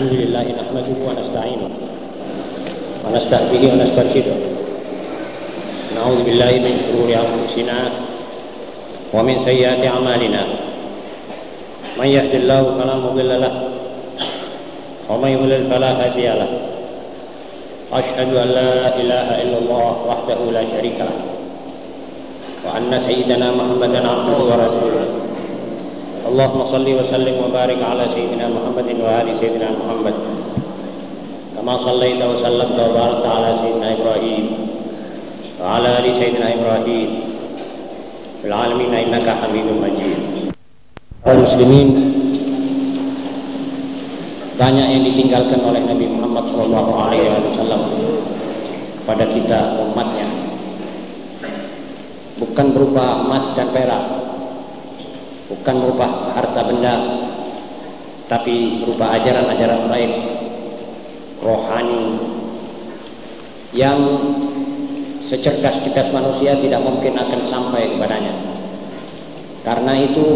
الحمد لله نحمده ونستعينه ونستهديه ونسترشده. نعوذ بالله من شرور أنفسنا ومن سيئات أعمالنا. من يهد الله فلا مضل له ومن يضلل فلا هادي له. أشهد أن لا إله إلا الله وحده لا شريك له وأن سيدنا محمدا عبده ورسوله. اللهم صل وسلم وبارك على سيدنا محمد وآل سيدنا محمد كما صليت وسلمت وباركت على سيدنا إبراهيم وعلى آل سيدنا إبراهيم في العالمين إنك حميد مجيد المسلمين banyak yang ditinggalkan oleh Nabi Muhammad Shallallahu Alaihi Wasallam pada kita umatnya bukan berupa emas dan perak bukan berupa harta benda tapi berupa ajaran-ajaran baik rohani yang secerdas-cerdas manusia tidak mungkin akan sampai kepadanya. Karena itu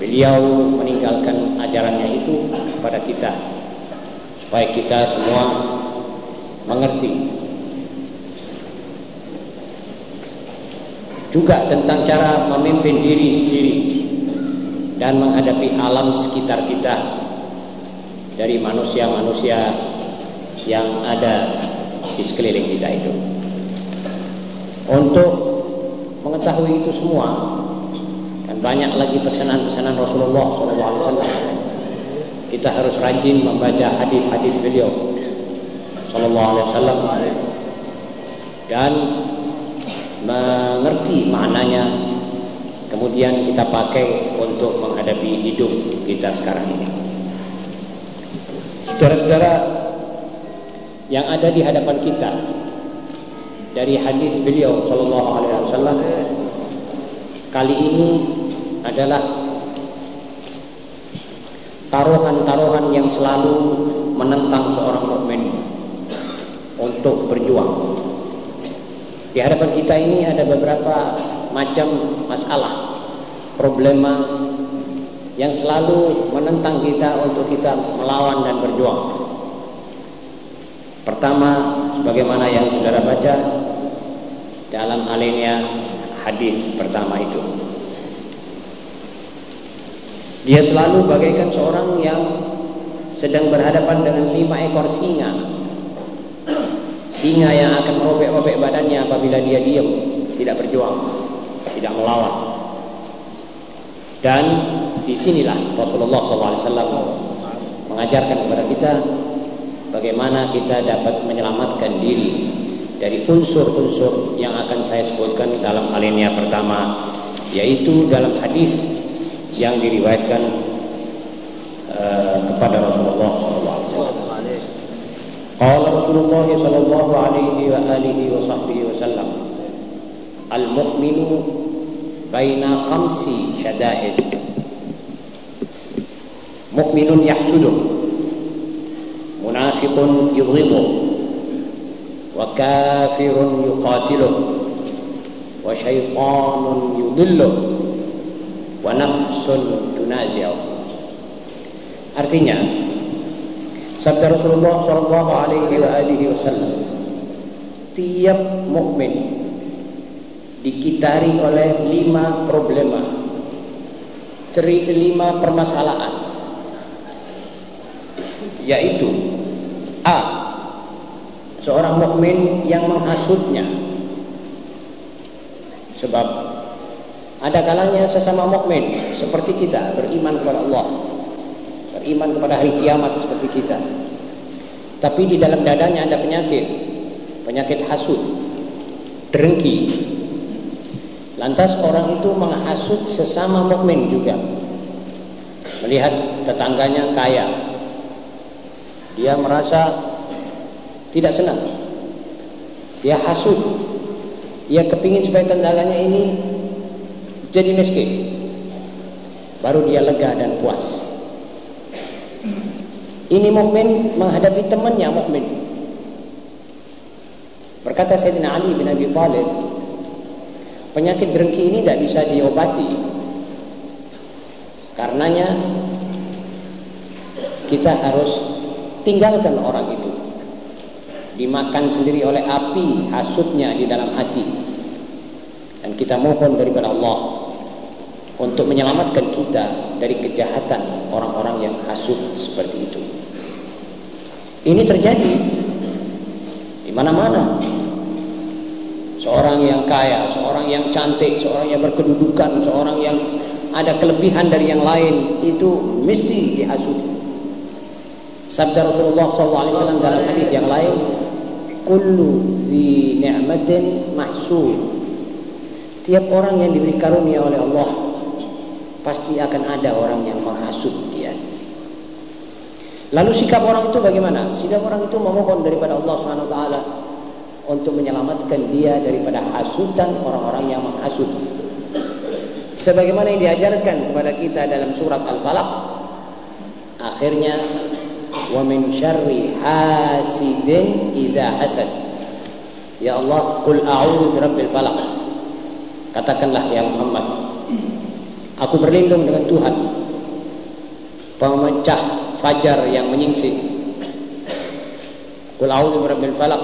beliau meninggalkan ajarannya itu kepada kita supaya kita semua mengerti juga tentang cara memimpin diri sendiri dan menghadapi alam sekitar kita dari manusia-manusia yang ada di sekeliling kita itu untuk mengetahui itu semua banyak lagi pesanan-pesanan Rasulullah SAW. Kita harus rajin membaca hadis-hadis beliau Sallallahu Alaihi Wasallam dan mengerti maknanya kemudian kita pakai untuk menghadapi hidup kita sekarang ini. Saudara-saudara yang ada di hadapan kita dari hadis beliau Sallallahu Alaihi Wasallam kali ini adalah taruhan-taruhan yang selalu menentang seorang mukmin untuk berjuang. Di hadapan kita ini ada beberapa macam masalah, problema yang selalu menentang kita untuk kita melawan dan berjuang. Pertama, sebagaimana yang saudara baca dalam alinea hadis pertama itu. Dia selalu bagaikan seorang yang sedang berhadapan dengan lima ekor singa. Singa yang akan merobek-robek badannya apabila dia diam, tidak berjuang, tidak melawan. Dan di sinilah Rasulullah SAW mengajarkan kepada kita bagaimana kita dapat menyelamatkan diri dari unsur-unsur yang akan saya sebutkan dalam alinea pertama yaitu dalam hadis yang diriwayatkan uh, kepada Rasulullah SAW. Qala Rasulullah sallallahu alaihi wa alihi wa sahbihi wasallam Al-mu'minu baina khamsi syadahid Mu'minun yahsuduh Munafiqun yubghiduh Wa kafirun yuqatiluh Wa syaitanun yudilluh wa nafsun tunazi'u artinya sabda Rasulullah sallallahu alaihi wasallam tiap mukmin dikitari oleh lima problema teri lima permasalahan yaitu A seorang mukmin yang menghasutnya. Sebab ada kalanya sesama mukmin seperti kita beriman kepada Allah, beriman kepada hari kiamat seperti kita. Tapi di dalam dadanya ada penyakit, penyakit hasud, dengki. Lantas orang itu menghasut sesama mukmin juga. Melihat tetangganya kaya. Dia merasa tidak senang. Dia hasut. Dia kepingin supaya tetangganya ini jadi miskin baru dia lega dan puas ini mukmin menghadapi temannya mukmin. Berkata Sayyidina Ali bin Abi Thalib penyakit dengki ini tidak bisa diobati karenanya kita harus tinggalkan orang itu. Dimakan sendiri oleh api hasutnya di dalam hati. Dan kita mohon daripada Allah untuk menyelamatkan kita dari kejahatan orang-orang yang hasut seperti itu ini terjadi di mana-mana seorang yang kaya, seorang yang cantik, seorang yang berkedudukan, seorang yang ada kelebihan dari yang lain itu mesti dihasuti. Sabda Rasulullah SAW dalam hadis yang lain, "Kullu di ni'matin mahsud." Tiap orang yang diberi karunia oleh Allah pasti akan ada orang yang menghasut. Lalu sikap orang itu bagaimana? Sikap orang itu memohon daripada Allah Subhanahu taala untuk menyelamatkan dia daripada hasutan orang-orang yang menghasut. Sebagaimana yang diajarkan kepada kita dalam surat Al-Falaq, akhirnya wa min syarri hasidin idza hasad. Ya Allah, qul a'udzu birabbil falaq. Katakanlah ya Muhammad, aku berlindung dengan Tuhan pemecah fajar yang menyingsing. Qul a'udzu birabbil falaq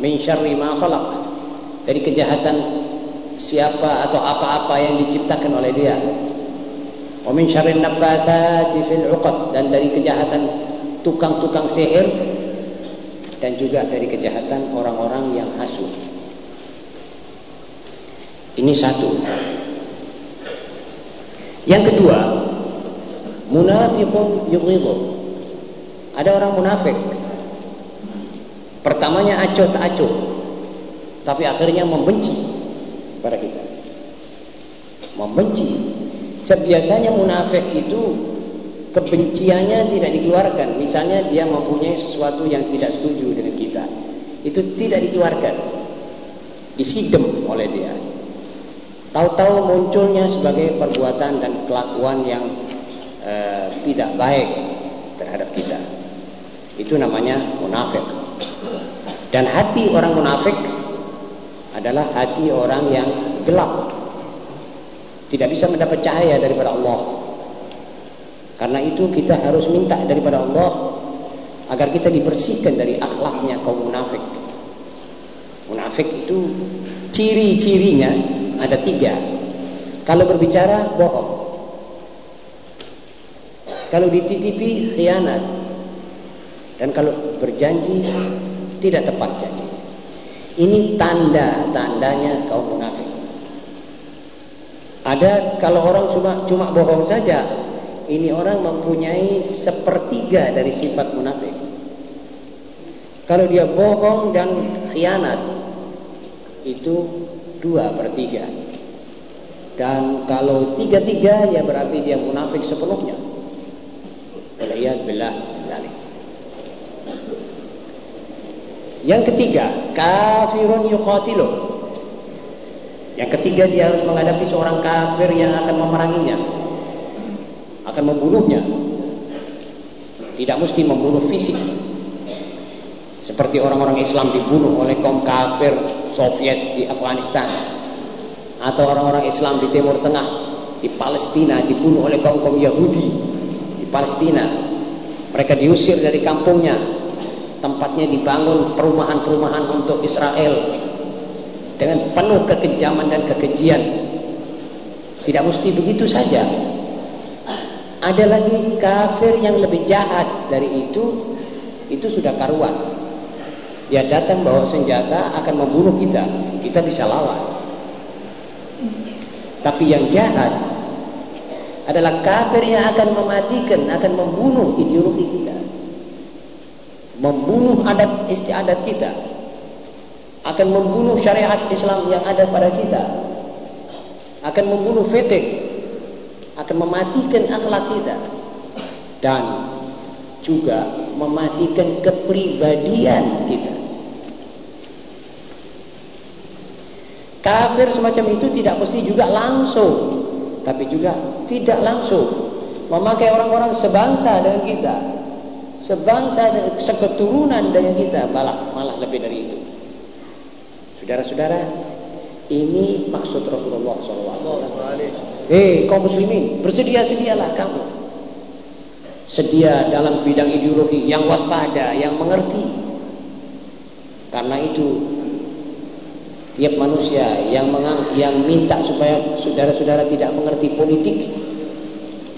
min syarri ma khalaq. Dari kejahatan siapa atau apa-apa yang diciptakan oleh dia. Wa min syarri nafathati fil 'uqad. Dan dari kejahatan tukang-tukang sihir. Dan juga dari kejahatan orang-orang yang hasud ini satu. Yang kedua munafiqun yughidu ada orang munafik Pertamanya acuh tak acuh. Tapi akhirnya membenci pada kita. Membenci. Biasanya munafik itu kebenciannya tidak dikeluarkan. Misalnya dia mempunyai sesuatu yang tidak setuju dengan kita. Itu tidak dikeluarkan. Disidem oleh dia. Tahu-tahu munculnya sebagai perbuatan dan kelakuan yang uh, tidak baik terhadap kita. Itu namanya munafik. Dan hati orang munafik adalah hati orang yang gelap. Tidak bisa mendapat cahaya daripada Allah. Karena itu kita harus minta daripada Allah agar kita dibersihkan dari akhlaknya kaum munafik. Munafik itu ciri-cirinya ada tiga. Kalau berbicara bohong. Kalau dititipi khianat. Dan kalau berjanji tidak tepat janji. Ini tanda-tandanya kaum munafik. Ada kalau orang cuma cuma bohong saja, ini orang mempunyai sepertiga dari sifat munafik. Kalau dia bohong dan khianat, itu dua per tiga. Dan kalau tiga-tiga ya berarti dia munafik sepenuhnya. Waliyad billah Yang ketiga, kafirun yuqatilu. Yang ketiga dia harus menghadapi seorang kafir yang akan memeranginya. Akan membunuhnya. Tidak mesti membunuh fisik. Seperti orang-orang Islam dibunuh oleh kaum kafir Soviet di Afghanistan. Atau orang-orang Islam di Timur Tengah, di Palestina dibunuh oleh kaum-kaum Yahudi di Palestina. Mereka diusir dari kampungnya, tempatnya dibangun perumahan-perumahan untuk Israel. Dengan penuh kekejaman dan kekejian. Tidak mesti begitu saja. Ada lagi kafir yang lebih jahat dari itu itu sudah karuan. Dia datang bawa senjata akan membunuh kita. Kita bisa lawan. Tapi yang jahat adalah kafir yang akan mematikan akan membunuh ideologi kita. Membunuh adat istiadat kita. Akan membunuh syariat Islam yang ada pada kita. Akan membunuh fikih akan mematikan akhlak kita. Dan juga mematikan kepribadian kita. Kafir semacam itu tidak mesti juga langsung tapi juga tidak langsung. Memakai orang-orang sebangsa dengan kita. Sebangsa seketurunan dengan kita. Malah malah lebih dari itu. Saudara-saudara ini maksud Rasulullah SAW Hei kaum muslimin bersedia-sedialah kamu. Sedia dalam bidang ideologi yang waspada, yang mengerti. Karena itu tiap manusia yang mengang, yang minta supaya saudara-saudara tidak mengerti politik,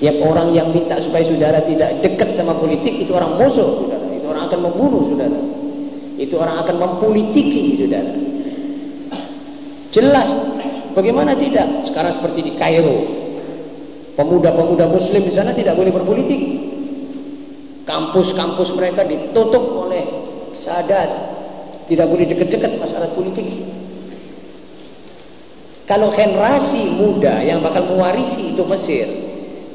tiap orang yang minta supaya saudara tidak dekat sama politik itu orang musuh, saudara. Itu orang akan membunuh saudara. Itu orang akan mempolitiki saudara. Jelas. Bagaimana tidak? Sekarang seperti di Kairo. Pemuda-pemuda muslim di sana tidak boleh berpolitik. Kampus-kampus mereka ditutup oleh sadat. Tidak boleh dekat-dekat masalah politik. Kalau generasi muda yang bakal mewarisi itu Mesir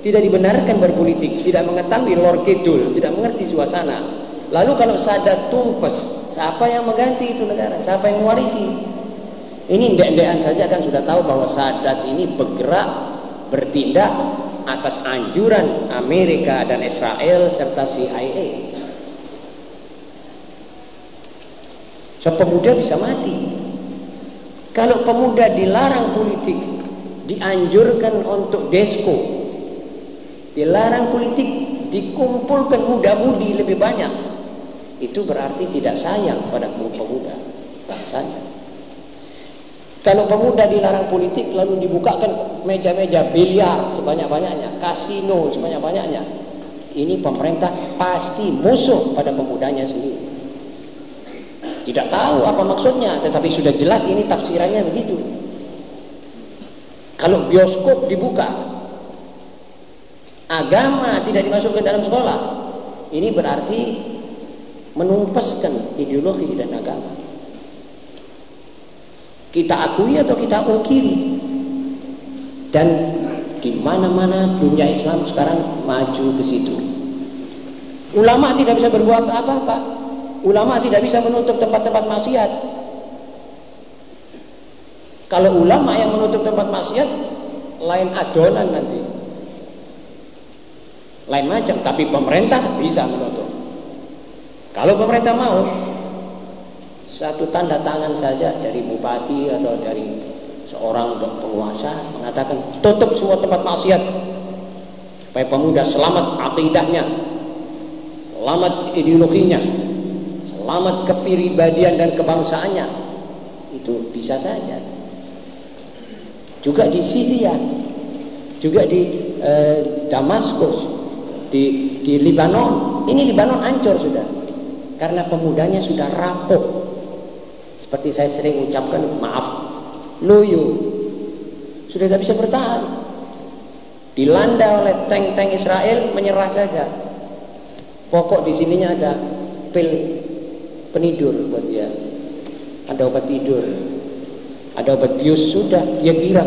tidak dibenarkan berpolitik, tidak mengetahui lor kidul, tidak mengerti suasana. Lalu kalau sadat tumpes, siapa yang mengganti itu negara? Siapa yang mewarisi? Ini ndek-ndekan saja kan sudah tahu bahwa Sadat ini bergerak bertindak atas anjuran Amerika dan Israel serta CIA. So pemuda bisa mati. Kalau pemuda dilarang politik, dianjurkan untuk desko, dilarang politik, dikumpulkan muda-mudi lebih banyak, itu berarti tidak sayang pada pemuda bangsanya. Kalau pemuda dilarang politik lalu dibukakan meja-meja biliar sebanyak-banyaknya, kasino sebanyak-banyaknya. Ini pemerintah pasti musuh pada pemudanya sendiri. Tidak tahu apa maksudnya, tetapi sudah jelas ini tafsirannya begitu. Kalau bioskop dibuka, agama tidak dimasukkan dalam sekolah, ini berarti menumpaskan ideologi dan agama. Kita akui atau kita ungkiri. Dan di mana-mana dunia Islam sekarang maju ke situ. Ulama tidak bisa berbuat apa-apa. Ulama tidak bisa menutup tempat-tempat maksiat. Kalau ulama yang menutup tempat maksiat, lain adonan nanti. Lain macam, tapi pemerintah bisa menutup. Kalau pemerintah mau, satu tanda tangan saja dari bupati atau dari seorang penguasa mengatakan tutup semua tempat maksiat supaya pemuda selamat akidahnya selamat ideologinya selamat kepribadian dan kebangsaannya. Itu bisa saja. Juga di Syria. Juga di eh, Damaskus. Di di Libanon. Ini Libanon hancur sudah. Karena pemudanya sudah rapuh. Seperti saya sering ucapkan, maaf, loyo. Sudah tidak bisa bertahan. Dilanda oleh tank-tank Israel, menyerah saja. Pokok di sininya ada pil penidur buat dia. Ada obat tidur. Ada obat bius, sudah, dia kira.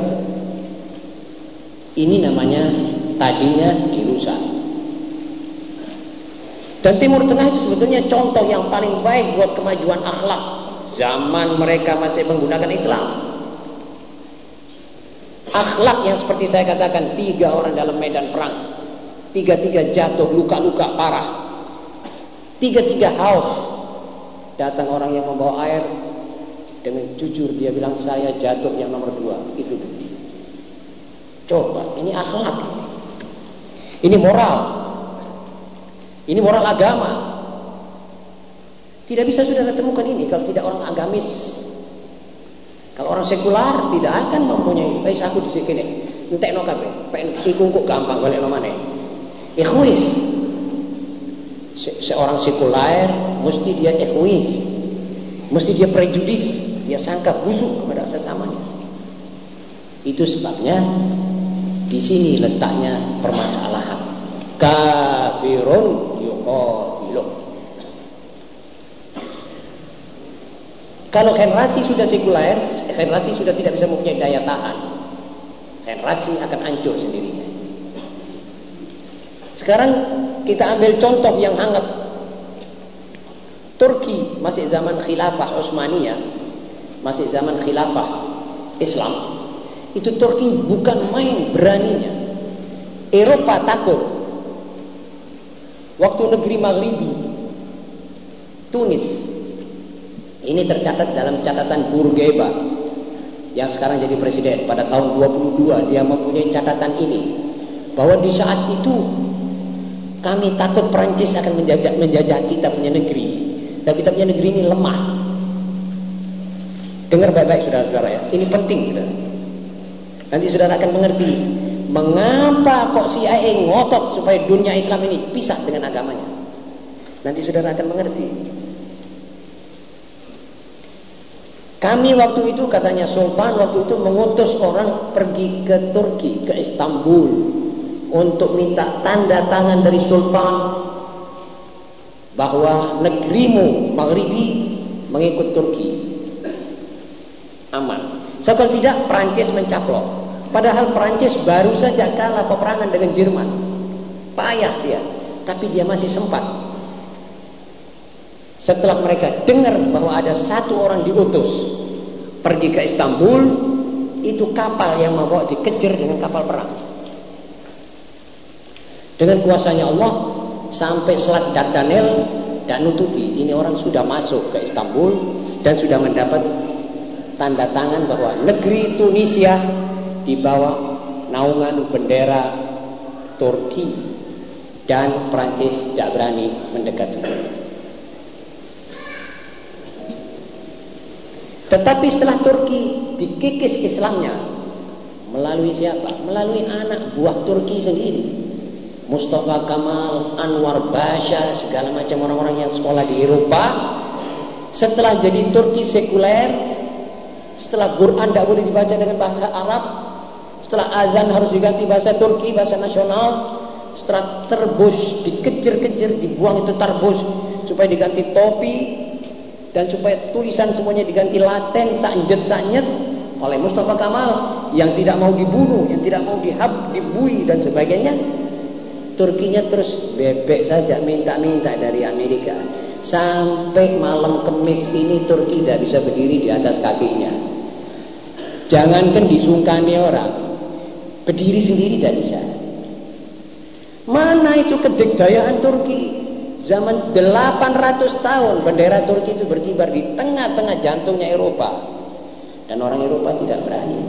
Ini namanya tadinya dirusak. Dan Timur Tengah itu sebetulnya contoh yang paling baik buat kemajuan akhlak zaman mereka masih menggunakan Islam akhlak yang seperti saya katakan tiga orang dalam medan perang tiga-tiga jatuh luka-luka parah tiga-tiga haus datang orang yang membawa air dengan jujur dia bilang saya jatuh yang nomor dua. Itu coba ini akhlak. Ini moral. Ini moral agama. Tidak bisa sudah temukan ini kalau tidak orang agamis. Kalau orang sekular tidak akan mempunyai. Eh aku di sini entek no kabeh, pengen ikungkuk gampang balik no mana. Ikhwis. Se seorang sekular mesti dia ikhwis. Mesti dia prejudis, dia sangka busuk kepada sesamanya. Itu sebabnya di sini letaknya permasalahan. Kafirun yuqatiluh Kalau generasi sudah sekuler, generasi sudah tidak bisa mempunyai daya tahan. Generasi akan hancur sendirinya. Sekarang kita ambil contoh yang hangat. Turki masih zaman khilafah Utsmaniyah, masih zaman khilafah Islam. Itu Turki bukan main beraninya. Eropa takut. Waktu negeri Maghribi, Tunis, ini tercatat dalam catatan Bourguiba yang sekarang jadi presiden pada tahun 22 dia mempunyai catatan ini bahwa di saat itu Kami takut Perancis akan menjajah, menjajah kita punya negeri. Tapi kita punya negeri ini lemah. Dengar baik-baik saudara-saudara ya. Ini penting saudara. Nanti saudara akan mengerti mengapa kok CIA ngotot supaya dunia Islam ini pisah dengan agamanya. Nanti saudara akan mengerti. Kami waktu itu katanya Sultan waktu itu mengutus orang pergi ke Turki, ke Istanbul untuk minta tanda tangan dari Sultan bahwa negerimu Maghribi mengikut Turki. Aman. So tidak Prancis mencaplok. Padahal Prancis baru saja kalah peperangan dengan Jerman. Payah dia, tapi dia masih sempat setelah mereka dengar bahwa ada satu orang diutus pergi ke Istanbul, itu kapal yang membawa dikejar dengan kapal perang. Dengan kuasanya Allah sampai Selat Dardanel dan nututi ini orang sudah masuk ke Istanbul dan sudah mendapat tanda tangan bahwa negeri Tunisia di bawah naungan bendera Turki dan Prancis tidak berani mendekat. Tetapi setelah Turki dikikis Islamnya melalui siapa? Melalui anak buah Turki sendiri. Mustafa Kamal, Anwar Basha, segala macam orang-orang yang sekolah di Eropa. Setelah jadi Turki sekuler, setelah Quran tidak boleh dibaca dengan bahasa Arab, setelah azan harus diganti bahasa Turki, bahasa nasional, setelah terbus dikejar-kejar, dibuang itu terbus supaya diganti topi, dan supaya tulisan semuanya diganti laten sanjet-sanjet oleh Mustafa Kamal yang tidak mau dibunuh, yang tidak mau dihab, dibui dan sebagainya. Turkinya terus bebek saja minta-minta dari Amerika. Sampai malam kemis ini Turki tidak bisa berdiri di atas kakinya. Jangankan disungkani orang, berdiri sendiri tidak bisa. Mana itu kedikdayaan Turki? Zaman 800 tahun bendera Turki itu berkibar di tengah-tengah jantungnya Eropa. Dan orang Eropa tidak berani.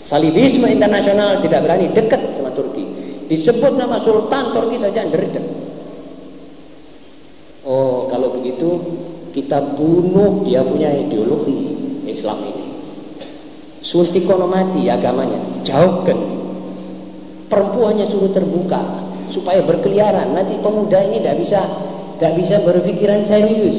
Salibisme internasional tidak berani dekat sama Turki. Disebut nama Sultan Turki saja nderdek. Oh, kalau begitu kita bunuh dia punya ideologi Islam ini. Suntik mati agamanya, jauhkan. Perempuannya suruh terbuka, supaya berkeliaran. Nanti pemuda ini tidak bisa tidak bisa berpikiran serius.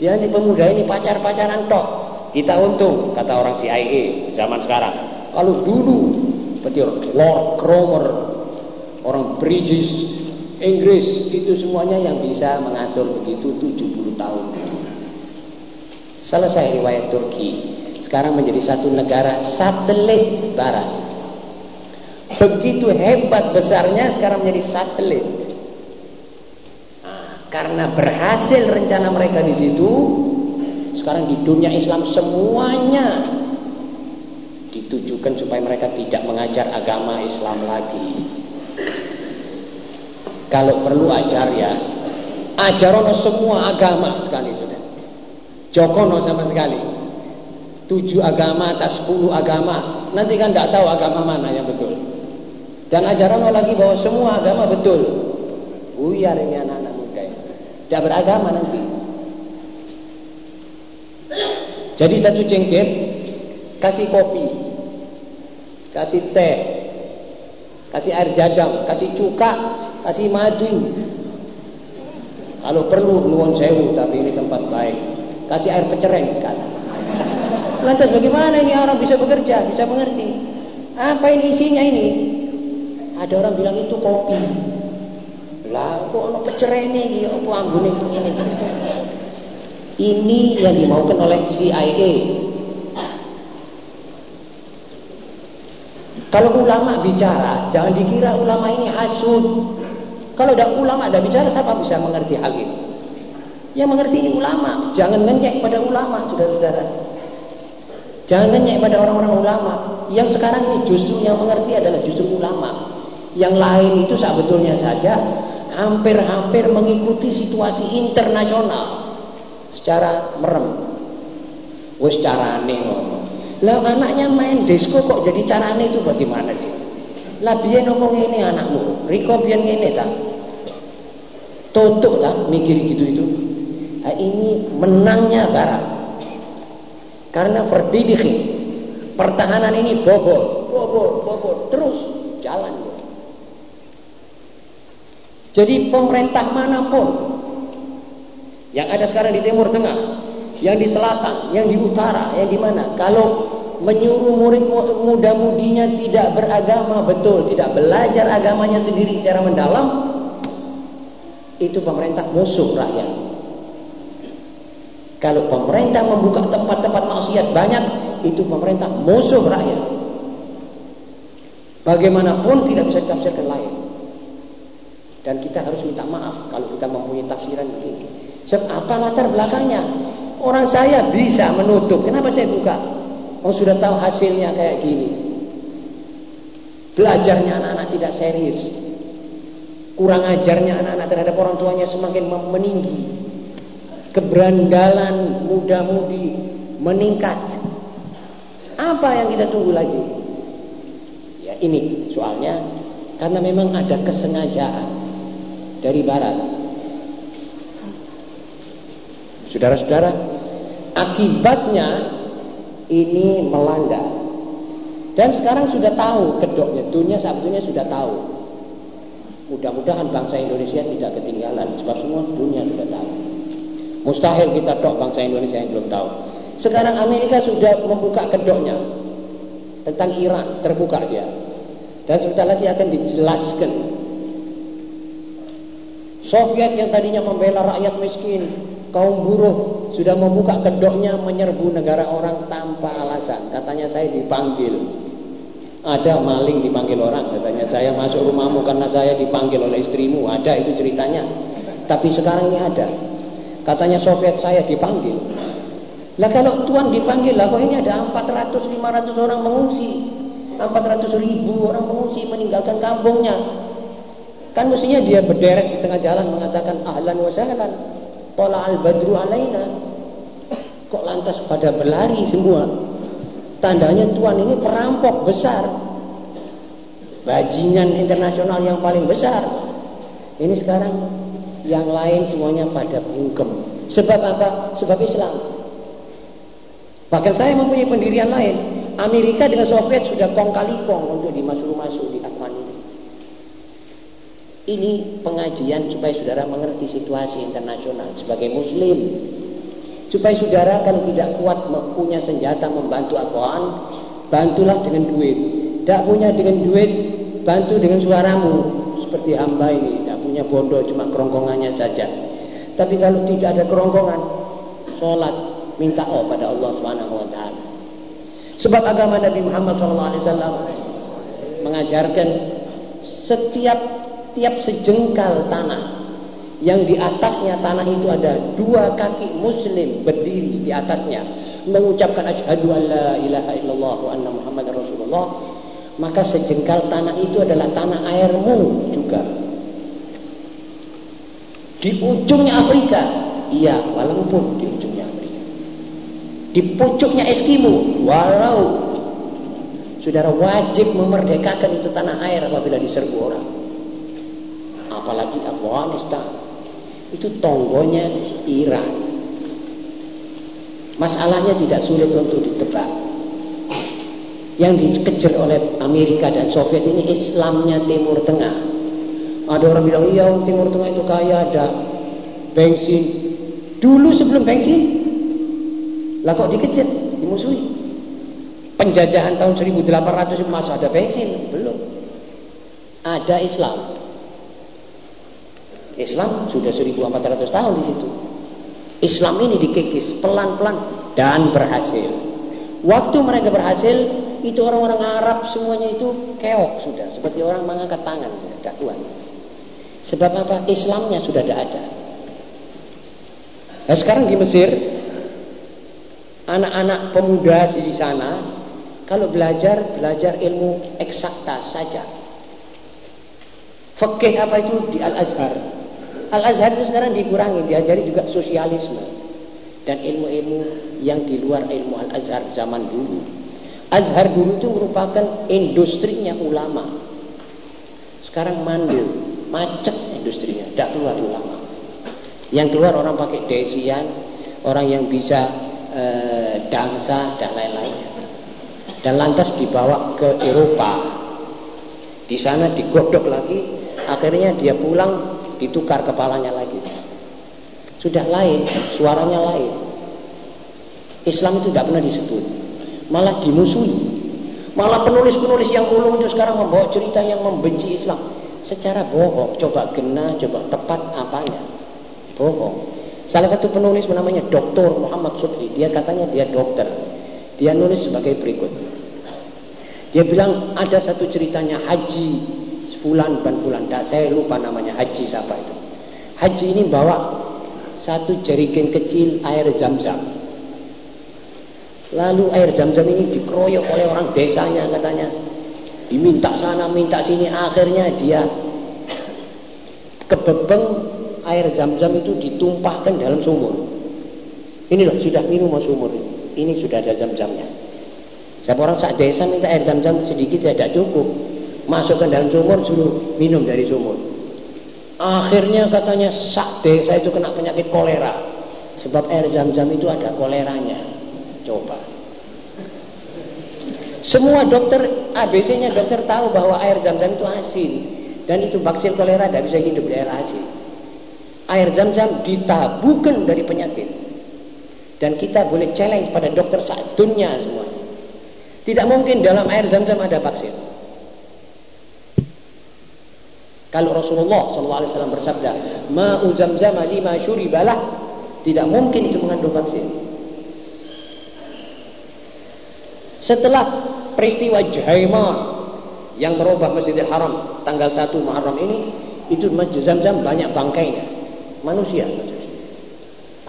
Dia nanti pemuda ini pacar-pacaran tok. Kita untung kata orang CIA zaman sekarang. Kalau dulu seperti Lord Cromer, orang British, Inggris itu semuanya yang bisa mengatur begitu 70 tahun. Selesai riwayat Turki. Sekarang menjadi satu negara satelit barat begitu hebat besarnya sekarang menjadi satelit. Nah, karena berhasil rencana mereka di situ, sekarang di dunia Islam semuanya ditujukan supaya mereka tidak mengajar agama Islam lagi. Kalau perlu ajar ya, ajarono semua agama sekali sudah. Jokono sama sekali. Tujuh agama atas sepuluh agama. Nanti kan tidak tahu agama mana yang betul. Dan ajaran lagi bahwa semua agama betul. Buyar ini anak-anak muda. Tidak beragama nanti. Jadi satu cengkir kasih kopi, kasih teh, kasih air jadam, kasih cuka, kasih madu. Kalau perlu nuwun sewu, tapi ini tempat baik. Kasih air pecereng sekarang. Lantas bagaimana ini orang bisa bekerja, bisa mengerti? Apa ini isinya ini? Ada orang bilang itu kopi. Lah kok ono pecerene iki opo anggone iki. Ini yang dimaukan oleh CIA. Kalau ulama bicara, jangan dikira ulama ini hasud. Kalau ada ulama ada bicara, siapa bisa mengerti hal ini? Yang mengerti ini ulama. Jangan ngenyek pada ulama, saudara-saudara. Jangan ngenyek pada orang-orang ulama. Yang sekarang ini justru yang mengerti adalah justru ulama. Yang lain itu sebetulnya saja hampir-hampir mengikuti situasi internasional secara merem. Wes carane ngono. Lah anaknya main disco kok jadi carane itu bagaimana sih? Lah biyen apa ngene anakmu? Riko biyen ngene ta? Tutuk tak mikir gitu itu. Nah, ini menangnya barat. Karena verdidikhi pertahanan ini bobol, bobol, bobol, terus jalan. Jadi pemerintah mana pun yang ada sekarang di Timur Tengah, yang di selatan, yang di utara, yang di mana, kalau menyuruh murid muda-mudinya tidak beragama betul, tidak belajar agamanya sendiri secara mendalam, itu pemerintah musuh rakyat. Kalau pemerintah membuka tempat-tempat maksiat banyak, itu pemerintah musuh rakyat. Bagaimanapun tidak bisa ditafsirkan lain. Dan kita harus minta maaf kalau kita mempunyai tafsiran begini. Sebab apa latar belakangnya? Orang saya bisa menutup. Kenapa saya buka? Oh sudah tahu hasilnya kayak gini. Belajarnya anak-anak tidak serius. Kurang ajarnya anak-anak terhadap orang tuanya semakin meninggi. Keberandalan muda-mudi meningkat. Apa yang kita tunggu lagi? Ya ini soalnya karena memang ada kesengajaan dari barat. Saudara-saudara akibatnya ini melanda dan sekarang sudah tahu kedoknya dunia sebetulnya sudah tahu Mudah-mudahan bangsa Indonesia tidak ketinggalan sebab semua dunia sudah tahu. Mustahil kita tok bangsa Indonesia yang belum tahu. Sekarang Amerika sudah membuka kedoknya tentang Iran, terbuka dia. Dan sebentar lagi akan dijelaskan. Soviet yang tadinya membela rakyat miskin, kaum buruh sudah membuka kedoknya menyerbu negara orang tanpa alasan. Katanya saya dipanggil. Ada maling dipanggil orang katanya. Saya masuk rumahmu karena saya dipanggil oleh istrimu. Ada itu ceritanya. Tapi sekarang ini ada. Katanya Soviet saya dipanggil. Lah kalau Tuhan dipanggil lah kok ini ada 400 500 orang mengungsi? 400 ribu orang mengungsi meninggalkan kampungnya. Kan mestinya dia berderet di tengah jalan mengatakan ahlan wa sahlan tola al badru alaina kok lantas pada berlari semua Tandanya Tuhan ini perampok besar. Bajingan internasional yang paling besar. Ini sekarang yang lain semuanya pada bungkem. Sebab apa? Sebab Islam. Bahkan saya mempunyai pendirian lain. Amerika dengan Soviet sudah kong kali kong untuk dimasuk-masuk di Afghan ini. Pengajian supaya saudara mengerti situasi internasional sebagai muslim Supaya saudara kalau tidak kuat punya senjata membantu Afwan, bantulah dengan duit. Tidak punya dengan duit, bantu dengan suaramu. Seperti hamba ini, tidak punya bondo, cuma kerongkongannya saja. Tapi kalau tidak ada kerongkongan, sholat, minta oh pada Allah Taala. Sebab agama Nabi Muhammad SAW mengajarkan setiap tiap sejengkal tanah. Yang di atasnya tanah itu ada dua kaki muslim berdiri di atasnya. Mengucapkan asyhadu alla ilaha illallah wa anna muhammad rasulullah. Maka sejengkal tanah itu adalah tanah airmu juga. Di ujungnya Afrika. Iya walaupun di ujungnya Afrika. Di pucuknya Eskimo. Walau. Saudara wajib memerdekakan itu tanah air apabila diserbu orang apalagi Afghanistan itu tonggonya Iran. Masalahnya tidak sulit untuk ditebak. Yang dikejar oleh Amerika dan Soviet ini Islamnya Timur Tengah. Ada orang bilang, iya Timur Tengah itu kaya ada bensin. Dulu sebelum bensin, lah kok dikejar, dimusuhi. Penjajahan tahun 1800 masa ada bensin? Belum. Ada Islam. Islam sudah 1400 tahun di situ. Islam ini dikikis pelan-pelan dan berhasil. Waktu mereka berhasil, itu orang-orang Arab semuanya itu keok sudah, seperti orang mengangkat tangan sudah kuat. Sebab apa? Islamnya sudah tidak ada. Nah, sekarang di Mesir, anak-anak pemuda di sana, kalau belajar belajar ilmu eksakta saja. Fakih apa itu di Al Azhar, Al-Azhar itu sekarang dikurangi, diajari juga sosialisme dan ilmu-ilmu yang di luar ilmu Al-Azhar zaman dulu. Azhar dulu itu merupakan industrinya ulama. Sekarang mandul, macet industrinya, tidak keluar ulama. Yang keluar orang pakai desian, orang yang bisa e, dansa dan lain-lain. Dan lantas dibawa ke Eropa. Di sana digodok lagi, akhirnya dia pulang ditukar kepalanya lagi. Sudah lain, suaranya lain. Islam itu tidak pernah disebut, malah dimusuhi. Malah penulis-penulis yang ulung itu sekarang membawa cerita yang membenci Islam secara bohong. Coba kena, coba tepat apanya. Bohong. Salah satu penulis namanya Dr. Muhammad Subhi. Dia katanya dia dokter. Dia nulis sebagai berikut. Dia bilang ada satu ceritanya haji bulan dan bulan. Dah, saya lupa namanya haji siapa itu. Haji ini bawa satu jerigen kecil air zam-zam Lalu air jam-jam ini dikeroyok oleh orang desanya katanya. Diminta sana, minta sini. Akhirnya dia kebebeng air jam-jam itu ditumpahkan dalam sumur. Ini loh, sudah minum sumur. Ini sudah ada jam-jamnya. Siapa orang saat desa minta air jam-jam sedikit ya tidak cukup. Masukkan dalam sumur, suruh minum dari sumur. Akhirnya katanya sak desa itu kena penyakit kolera. Sebab air jam-jam itu ada koleranya. Coba. Semua dokter ABC-nya dokter tahu bahwa air zam-zam itu asin dan itu baksil kolera tidak bisa hidup di air asin. Air zam-zam ditabukan dari penyakit. Dan kita boleh challenge pada dokter saat dunia semua. Tidak mungkin dalam air zam-zam ada baksil. Kalau Rasulullah SAW bersabda, "Ma'u zam-zam lima syuribalah," tidak mungkin itu mengandung baksil. Setelah peristiwa Jaimar yang merubah Masjidil Haram tanggal 1 Muharram ini, itu Masjid Zamzam banyak bangkainya. Manusia.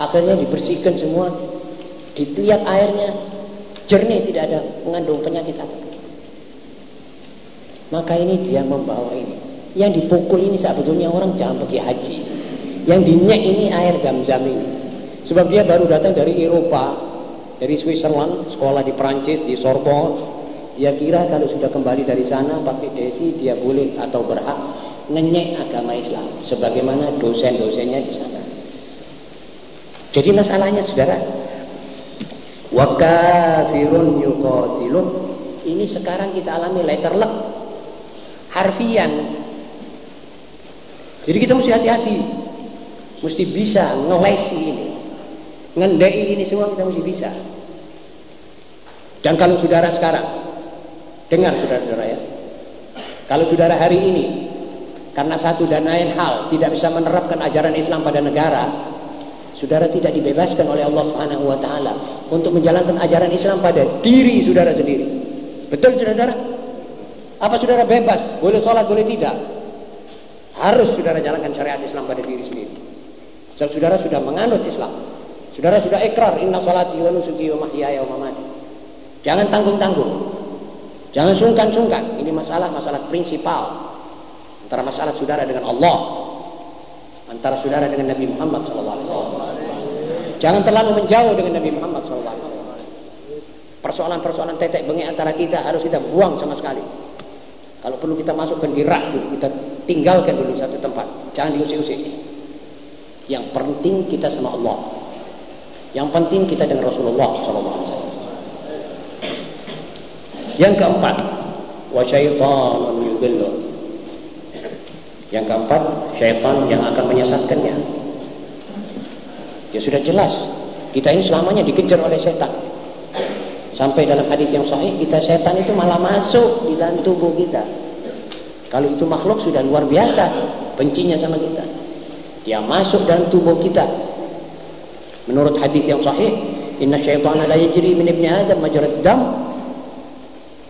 Akhirnya dibersihkan semua, dilihat airnya jernih tidak ada mengandung penyakit apa. Maka ini dia membawa ini. Yang dipukul ini sebetulnya orang jangan pergi haji. Yang dinyek ini air zam-zam ini. Sebab dia baru datang dari Eropa, dari Switzerland, sekolah di Prancis, di Sorbonne. Dia kira kalau sudah kembali dari sana pakai desi dia boleh atau berhak ngenyek agama Islam sebagaimana dosen-dosennya di sana. Jadi masalahnya saudara, wakafirun yuqatilun ini sekarang kita alami letterlek harfian. Jadi kita mesti hati-hati. Mesti bisa ngelesi ini. Ngendai ini semua kita mesti bisa. Dan kalau saudara sekarang dengar saudara-saudara ya. Kalau saudara hari ini karena satu dan lain hal tidak bisa menerapkan ajaran Islam pada negara saudara tidak dibebaskan oleh Allah Subhanahu wa taala untuk menjalankan ajaran Islam pada diri saudara sendiri. Betul saudara apa saudara bebas? Boleh sholat boleh tidak harus saudara jalankan syariat Islam pada diri sendiri saudara sudah menganut Islam Saudara sudah ikrar inna salati wa nusuki wa mahyaya wa mamati. Jangan tanggung-tanggung. Jangan sungkan-sungkan. Ini masalah-masalah prinsipal antara masalah saudara dengan Allah, antara saudara dengan Nabi Muhammad SAW. Jangan terlalu menjauh dengan Nabi Muhammad SAW. Persoalan-persoalan tetek bengek antara kita harus kita buang sama sekali. Kalau perlu kita masukkan di rak kita tinggalkan dulu satu tempat. Jangan diusik-usik. Yang penting kita sama Allah. Yang penting kita dengan Rasulullah SAW. Yang keempat, wa. Yang keempat, syaitan yang akan menyesatkannya. Ya sudah jelas, kita ini selamanya dikejar oleh syaitan. Sampai dalam hadis yang sahih, kita syaitan itu malah masuk di dalam tubuh kita. Kalau itu makhluk sudah luar biasa bencinya sama kita. Dia masuk dalam tubuh kita Menurut hadis yang sahih, inna syaitana la yajri min ibni Adam majrad dam.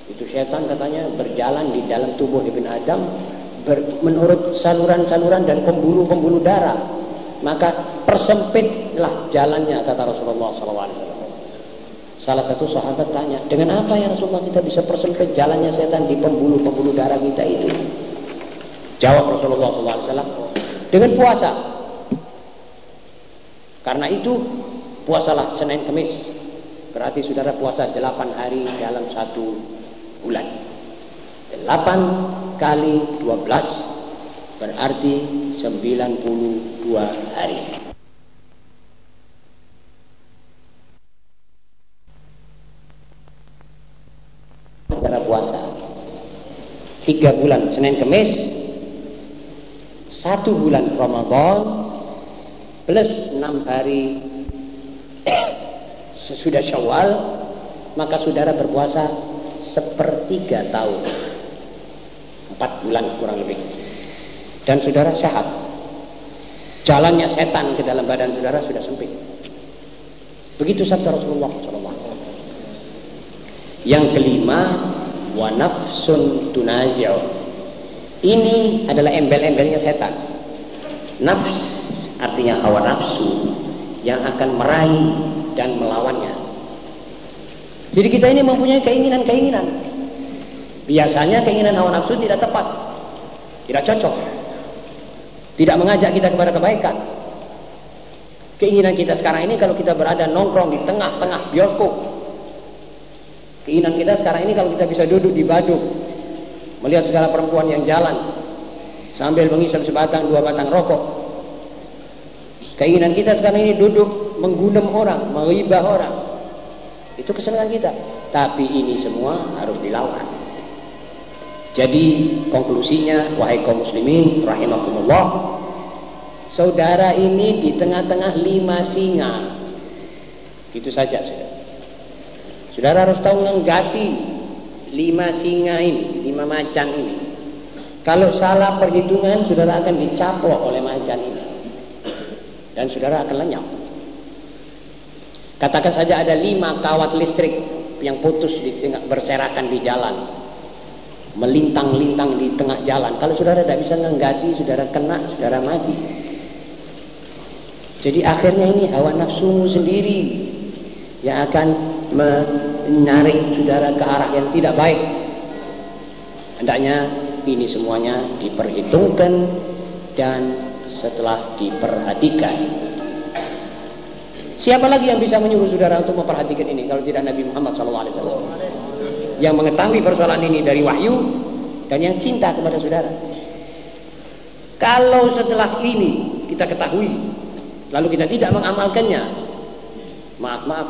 Itu syaitan katanya berjalan di dalam tubuh ibn Adam ber, menurut saluran-saluran dan pembuluh-pembuluh darah. Maka persempitlah jalannya kata Rasulullah SAW. Salah satu sahabat tanya, dengan apa ya Rasulullah kita bisa persempit jalannya setan di pembuluh-pembuluh darah kita itu? Jawab Rasulullah SAW, dengan puasa. Karena itu puasalah Senin Kemis. Berarti saudara puasa 8 hari dalam satu bulan. 8 kali 12 berarti 92 hari. Cara puasa tiga bulan Senin Kemis satu bulan Ramadan plus enam hari sesudah Syawal maka saudara berpuasa sepertiga tahun empat bulan kurang lebih dan saudara sehat. Jalannya setan ke dalam badan saudara sudah sempit. Begitu sabda Rasulullah SAW. Yang kelima, wa nafsun tunazi'u. Ini adalah embel-embelnya setan. Nafs artinya hawa nafsu yang akan meraih dan melawannya. Jadi kita ini mempunyai keinginan-keinginan. Biasanya keinginan hawa nafsu tidak tepat. Tidak cocok tidak mengajak kita kepada kebaikan. Keinginan kita sekarang ini kalau kita berada nongkrong di tengah-tengah bioskop. Keinginan kita sekarang ini kalau kita bisa duduk di baduk. Melihat segala perempuan yang jalan. Sambil mengisap sebatang dua batang rokok. Keinginan kita sekarang ini duduk menggundam orang, menghibah orang. Itu kesenangan kita. Tapi ini semua harus dilawan. Jadi konklusinya wahai kaum muslimin rahimakumullah saudara ini di tengah-tengah lima singa itu saja sudah saudara harus tahu menggati lima singa ini lima macan ini. Kalau salah perhitungan saudara akan dicaplok oleh macan ini. Dan saudara akan lenyap. Katakan saja ada lima kawat listrik yang putus di tengah berserakan di jalan. Melintang-lintang di tengah jalan. Kalau saudara tidak bisa menggati, saudara kena, saudara mati. Jadi akhirnya ini hawa nafsu sendiri yang akan menarik saudara ke arah yang tidak baik. Hendaknya ini semuanya diperhitungkan dan setelah diperhatikan. Siapa lagi yang bisa menyuruh saudara untuk memperhatikan ini kalau tidak Nabi Muhammad SAW? yang mengetahui persoalan ini dari wahyu dan yang cinta kepada saudara. Kalau setelah ini kita ketahui lalu kita tidak mengamalkannya, maaf maaf,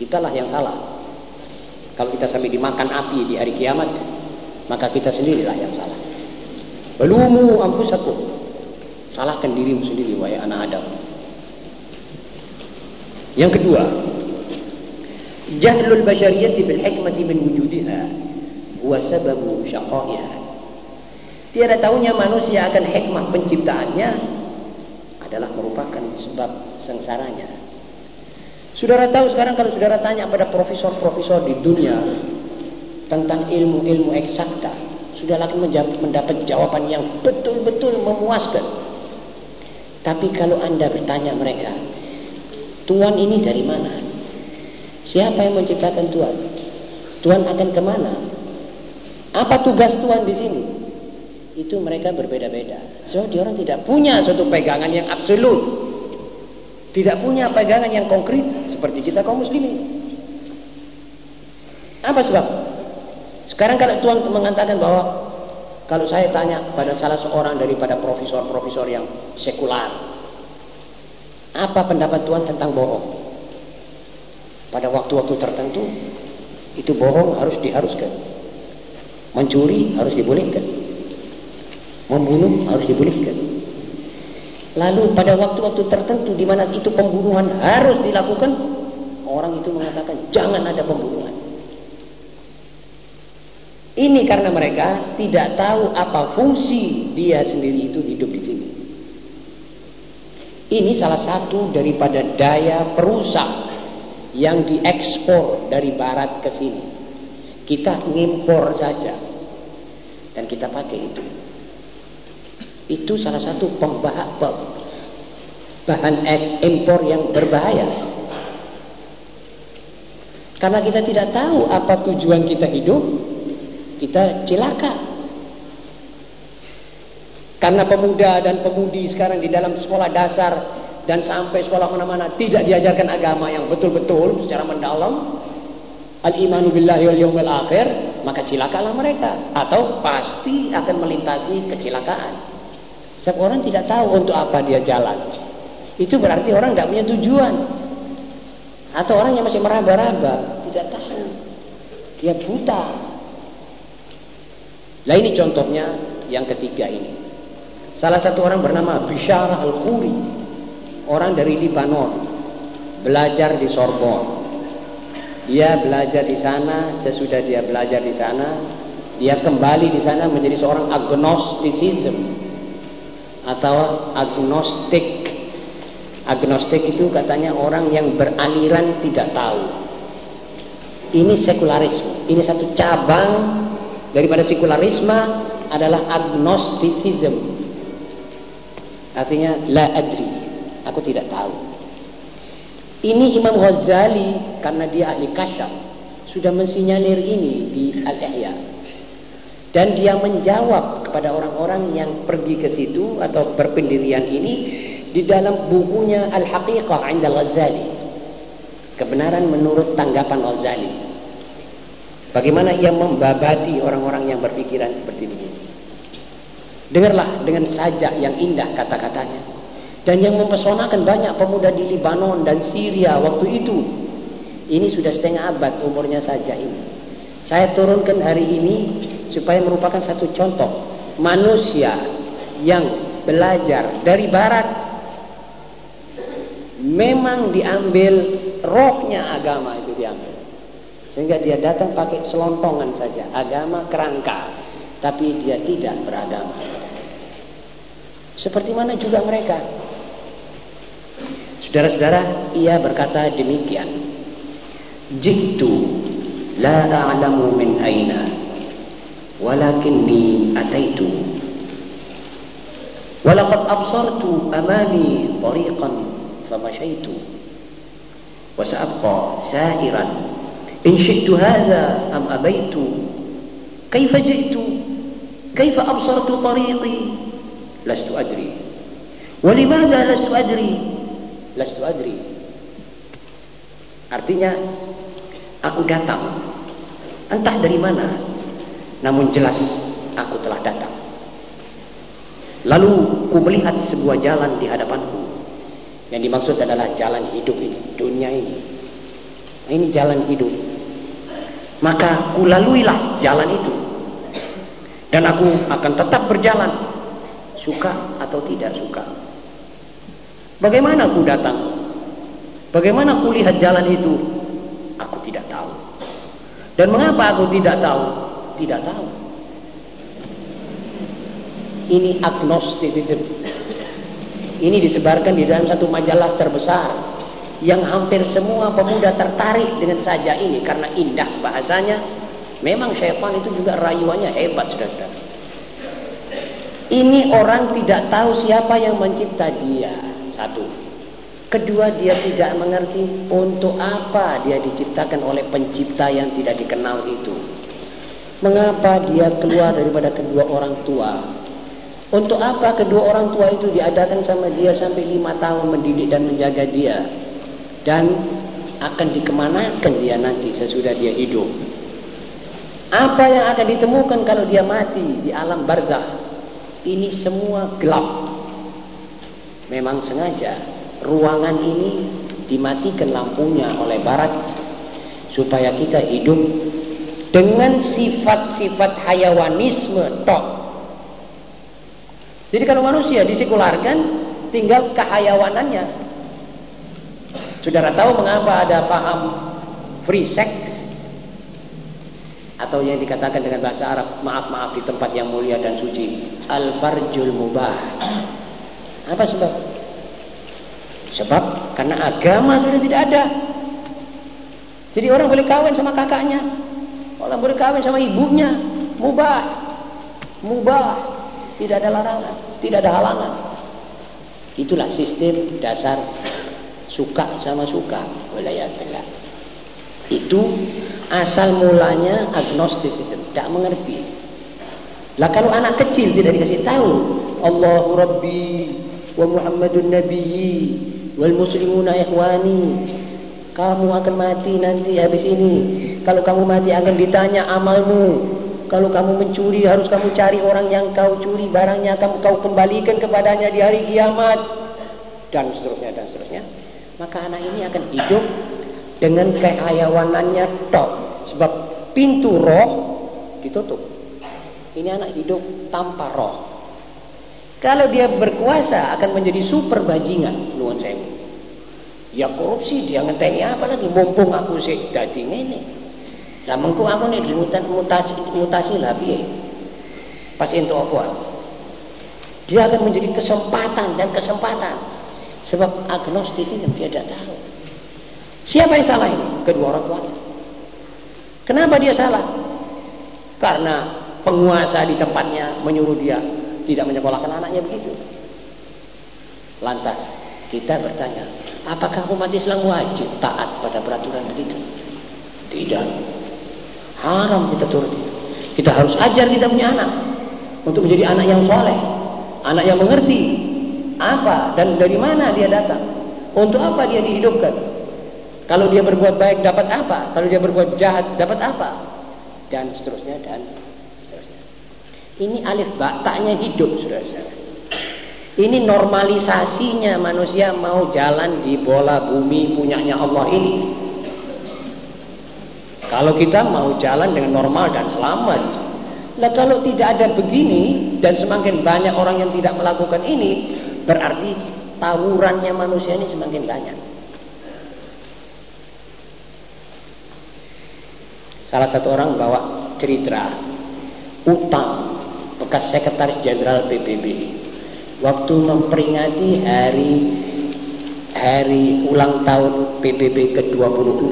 kitalah yang salah. Kalau kita sampai dimakan api di hari kiamat, maka kita sendirilah yang salah. Belumu ampusakum. Salahkan dirimu sendiri wahai anak Adam. Yang kedua, jahlul bashariyati bil hikmati min wujudiha huwa sababu syaqaiha tiada tahunya manusia akan hikmah penciptaannya adalah merupakan sebab sengsaranya saudara tahu sekarang kalau saudara tanya pada profesor-profesor di dunia tentang ilmu-ilmu eksakta sudah akan mendapat jawaban yang betul-betul memuaskan tapi kalau anda bertanya mereka Tuhan ini dari mana? Siapa yang menciptakan Tuhan? Tuhan akan ke mana? Apa tugas Tuhan di sini? Itu mereka berbeda-beda. So, dia orang tidak punya suatu pegangan yang absolut. Tidak punya pegangan yang konkret seperti kita kaum muslimin. Apa sebab? Sekarang kalau Tuhan mengatakan bahwa kalau saya tanya pada salah seorang daripada profesor-profesor yang sekular, apa pendapat Tuhan tentang bohong? pada waktu-waktu tertentu itu bohong harus diharuskan mencuri harus dibolehkan membunuh harus dibolehkan lalu pada waktu-waktu tertentu di mana itu pembunuhan harus dilakukan orang itu mengatakan jangan ada pembunuhan ini karena mereka tidak tahu apa fungsi dia sendiri itu hidup di sini ini salah satu daripada daya perusak yang diekspor dari barat ke sini. Kita ngimpor saja dan kita pakai itu. Itu salah satu pembahak bahan impor yang berbahaya. Karena kita tidak tahu apa tujuan kita hidup, kita celaka. Karena pemuda dan pemudi sekarang di dalam sekolah dasar dan sampai sekolah mana-mana tidak diajarkan agama yang betul-betul secara mendalam al-imanu billahi wal yawmil akhir, maka cilakalah mereka atau pasti akan melintasi kecelakaan. Sebab orang tidak tahu untuk apa dia jalan. Itu berarti orang tidak punya tujuan. Atau orang yang masih meraba-raba, tidak tahu. Dia buta. Lah ini contohnya yang ketiga ini. Salah satu orang bernama Bisharah Al-Khuri. Orang dari Libanon. Belajar di Sorbonne. Dia belajar di sana, sesudah dia belajar di sana, dia kembali di sana menjadi seorang agnosticism atau agnostik. Agnostik itu katanya orang yang beraliran tidak tahu. Ini sekularisme. Ini satu cabang daripada sekularisme adalah agnosticism. Artinya la adri. Aku tidak tahu. Ini Imam Ghazali karena dia ahli kasyaf sudah mensinyalir ini di Al-Ihya. Dan dia menjawab kepada orang-orang yang pergi ke situ atau berpendirian ini di dalam bukunya Al-Haqiqah Al-Ghazali. Kebenaran menurut tanggapan Ghazali. Bagaimana ia membabati orang-orang yang berpikiran seperti begini. Dengarlah dengan sajak yang indah kata-katanya. Dan yang mempesonakan banyak pemuda di Libanon dan Syria waktu itu. Ini sudah setengah abad umurnya saja ini. Saya turunkan hari ini supaya merupakan satu contoh manusia yang belajar dari barat memang diambil rohnya agama itu diambil. Sehingga dia datang pakai selontongan saja agama kerangka tapi dia tidak beragama. Seperti mana juga mereka? Saudara-saudara, ia berkata demikian. Jitu la a'lamu min aina walakinni ataitu. Walaqad absartu amami tariqan famashaitu wa sa'abqa sa'iran. In syi'tu hadha am abaitu. Kaifa jaitu kaifa absartu tariqi? Lastu adri. Walimada lastu adri? Lastu adri. Artinya aku datang. Entah dari mana namun jelas aku telah datang lalu ku melihat sebuah jalan di hadapanku yang dimaksud adalah jalan hidup ini dunia ini ini jalan hidup maka ku laluilah jalan itu dan aku akan tetap berjalan suka atau tidak suka Bagaimana aku datang? Bagaimana aku lihat jalan itu? Aku tidak tahu. Dan mengapa aku tidak tahu? Tidak tahu. Ini agnosticism. Ini disebarkan di dalam satu majalah terbesar yang hampir semua pemuda tertarik dengan saja ini karena indah bahasanya. Memang syaitan itu juga rayuannya hebat, saudara-saudara. Ini orang tidak tahu siapa yang mencipta dia. Satu. Kedua, dia tidak mengerti untuk apa dia diciptakan oleh pencipta yang tidak dikenal itu. Mengapa dia keluar daripada kedua orang tua? Untuk apa kedua orang tua itu diadakan sama dia sampai lima tahun mendidik dan menjaga dia? Dan akan dikemanakan dia nanti sesudah dia hidup? Apa yang akan ditemukan kalau dia mati di alam barzakh? Ini semua gelap memang sengaja ruangan ini dimatikan lampunya oleh barat supaya kita hidup dengan sifat-sifat hayawanisme tok. Jadi kalau manusia disekularkan tinggal kehayawanannya. Saudara tahu mengapa ada paham free sex atau yang dikatakan dengan bahasa Arab maaf-maaf di tempat yang mulia dan suci al-farjul mubah apa sebab? Sebab karena agama sudah tidak ada. Jadi orang boleh kawin sama kakaknya. Orang boleh kawin sama ibunya. Mubah. Mubah. Tidak ada larangan. Tidak ada halangan. Itulah sistem dasar suka sama suka. Walayatullah. Itu asal mulanya agnosticism. Tidak mengerti. Lah kalau anak kecil tidak dikasih tahu. Allahu Rabbi wa Muhammadun Nabiyyi wal muslimuna ikhwani. Kamu akan mati nanti habis ini. Kalau kamu mati akan ditanya amalmu. Kalau kamu mencuri harus kamu cari orang yang kau curi barangnya kamu kau kembalikan kepadanya di hari kiamat dan seterusnya dan seterusnya. Maka anak ini akan hidup dengan kehayawanannya tok sebab pintu roh ditutup. Ini anak hidup tanpa roh. Kalau dia berkuasa akan menjadi super bajingan nuwun sewu. Ya korupsi dia ngenteni apa lagi mumpung aku sik dadi ngene. Lah mengko aku nek mutasi mutasi lah piye? Pas entuk apa? Dia akan menjadi kesempatan dan kesempatan. Sebab agnostisisme dia tidak tahu. Siapa yang salah ini? Kedua orang tuanya. Kenapa dia salah? Karena penguasa di tempatnya menyuruh dia tidak menyekolahkan anaknya begitu. Lantas kita bertanya, apakah umat Islam wajib taat pada peraturan begitu? Tidak. Haram kita turut itu. Kita harus ajar kita punya anak untuk menjadi anak yang soleh, anak yang mengerti apa dan dari mana dia datang, untuk apa dia dihidupkan. Kalau dia berbuat baik dapat apa? Kalau dia berbuat jahat dapat apa? Dan seterusnya dan seterusnya. Ini alif baktaknya hidup sudah saudara ini normalisasinya manusia mau jalan di bola bumi punyanya Allah ini. Kalau kita mau jalan dengan normal dan selamat. Nah kalau tidak ada begini dan semakin banyak orang yang tidak melakukan ini, berarti tawurannya manusia ini semakin banyak. Salah satu orang bawa cerita utang bekas sekretaris jenderal PBB waktu memperingati hari hari ulang tahun PBB ke-26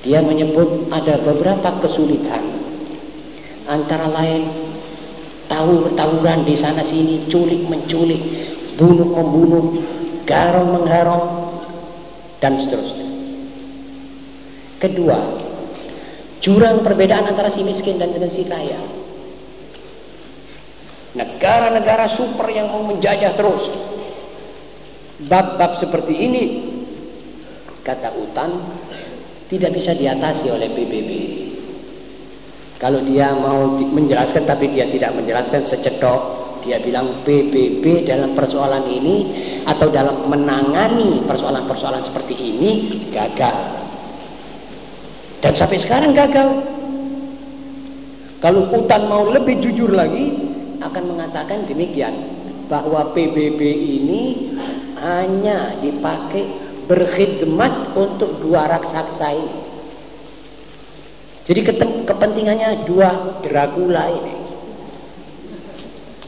dia menyebut ada beberapa kesulitan. Antara lain tawur tawuran di sana sini culik menculik bunuh membunuh garong menggarong dan seterusnya. Kedua jurang perbedaan antara si miskin dan dengan si kaya negara-negara super yang mau menjajah terus. Bab-bab seperti ini kata Utan tidak bisa diatasi oleh PBB kalau dia mau menjelaskan tapi dia tidak menjelaskan secetok dia bilang PBB dalam persoalan ini atau dalam menangani persoalan-persoalan seperti ini gagal. Dan sampai sekarang gagal. Kalau Utan mau lebih jujur lagi akan mengatakan demikian bahwa PBB ini hanya dipakai berkhidmat untuk dua raksasa ini. Jadi kepentingannya dua Dracula ini.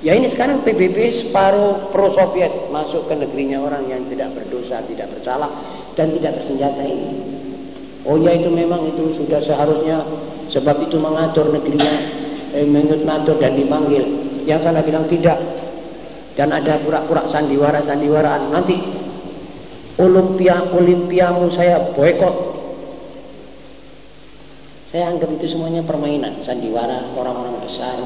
Ya ini sekarang PBB separuh pro Soviet masuk ke negerinya orang yang tidak berdosa, tidak bersalah dan tidak bersenjata ini. Oh ya itu memang itu sudah seharusnya sebab itu mengatur negerinya eh, mengatur dan dipanggil yang sana bilang tidak. Dan ada pura-pura sandiwara-sandiwaraan nanti olimpia olimpiamu saya boykot. Saya anggap itu semuanya permainan. Sandiwara orang-orang besar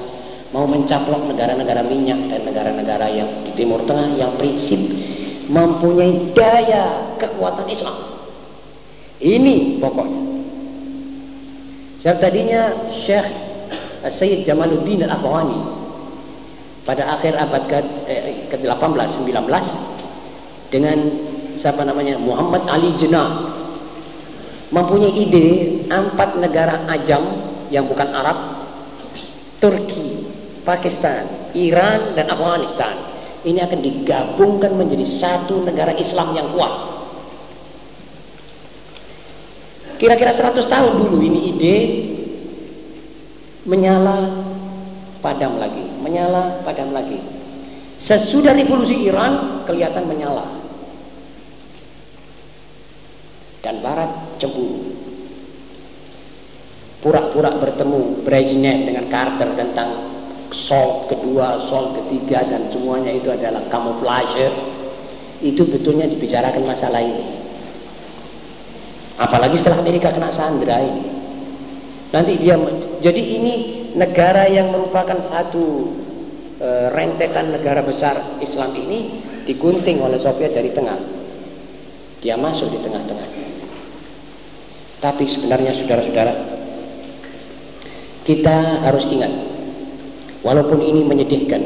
mau mencaplok negara-negara minyak dan negara-negara yang di timur tengah yang prinsip mempunyai daya kekuatan Islam. Ini pokoknya. Saya tadinya Syekh Sayyid Jamaluddin Al-Afghani pada akhir abad ke, eh, ke-18 19 dengan siapa namanya? Muhammad Ali Jinnah mempunyai ide empat negara ajam yang bukan Arab Turki, Pakistan, Iran dan Afghanistan. Ini akan digabungkan menjadi satu negara Islam yang kuat. Kira-kira 100 tahun dulu ini ide menyala padam lagi, menyala, padam lagi. Sesudah revolusi Iran kelihatan menyala. Dan barat cemburu. Pura-pura bertemu Brezhnev dengan Carter tentang Salt kedua, Salt ketiga dan semuanya itu adalah kamuflase. Itu betulnya dibicarakan masalah ini. Apalagi setelah Amerika kena Sandra ini. Nanti dia jadi ini negara yang merupakan satu e, rentetan negara besar Islam ini digunting oleh Soviet dari tengah. Dia masuk di tengah-tengahnya. Tapi sebenarnya saudara-saudara, kita harus ingat, walaupun ini menyedihkan,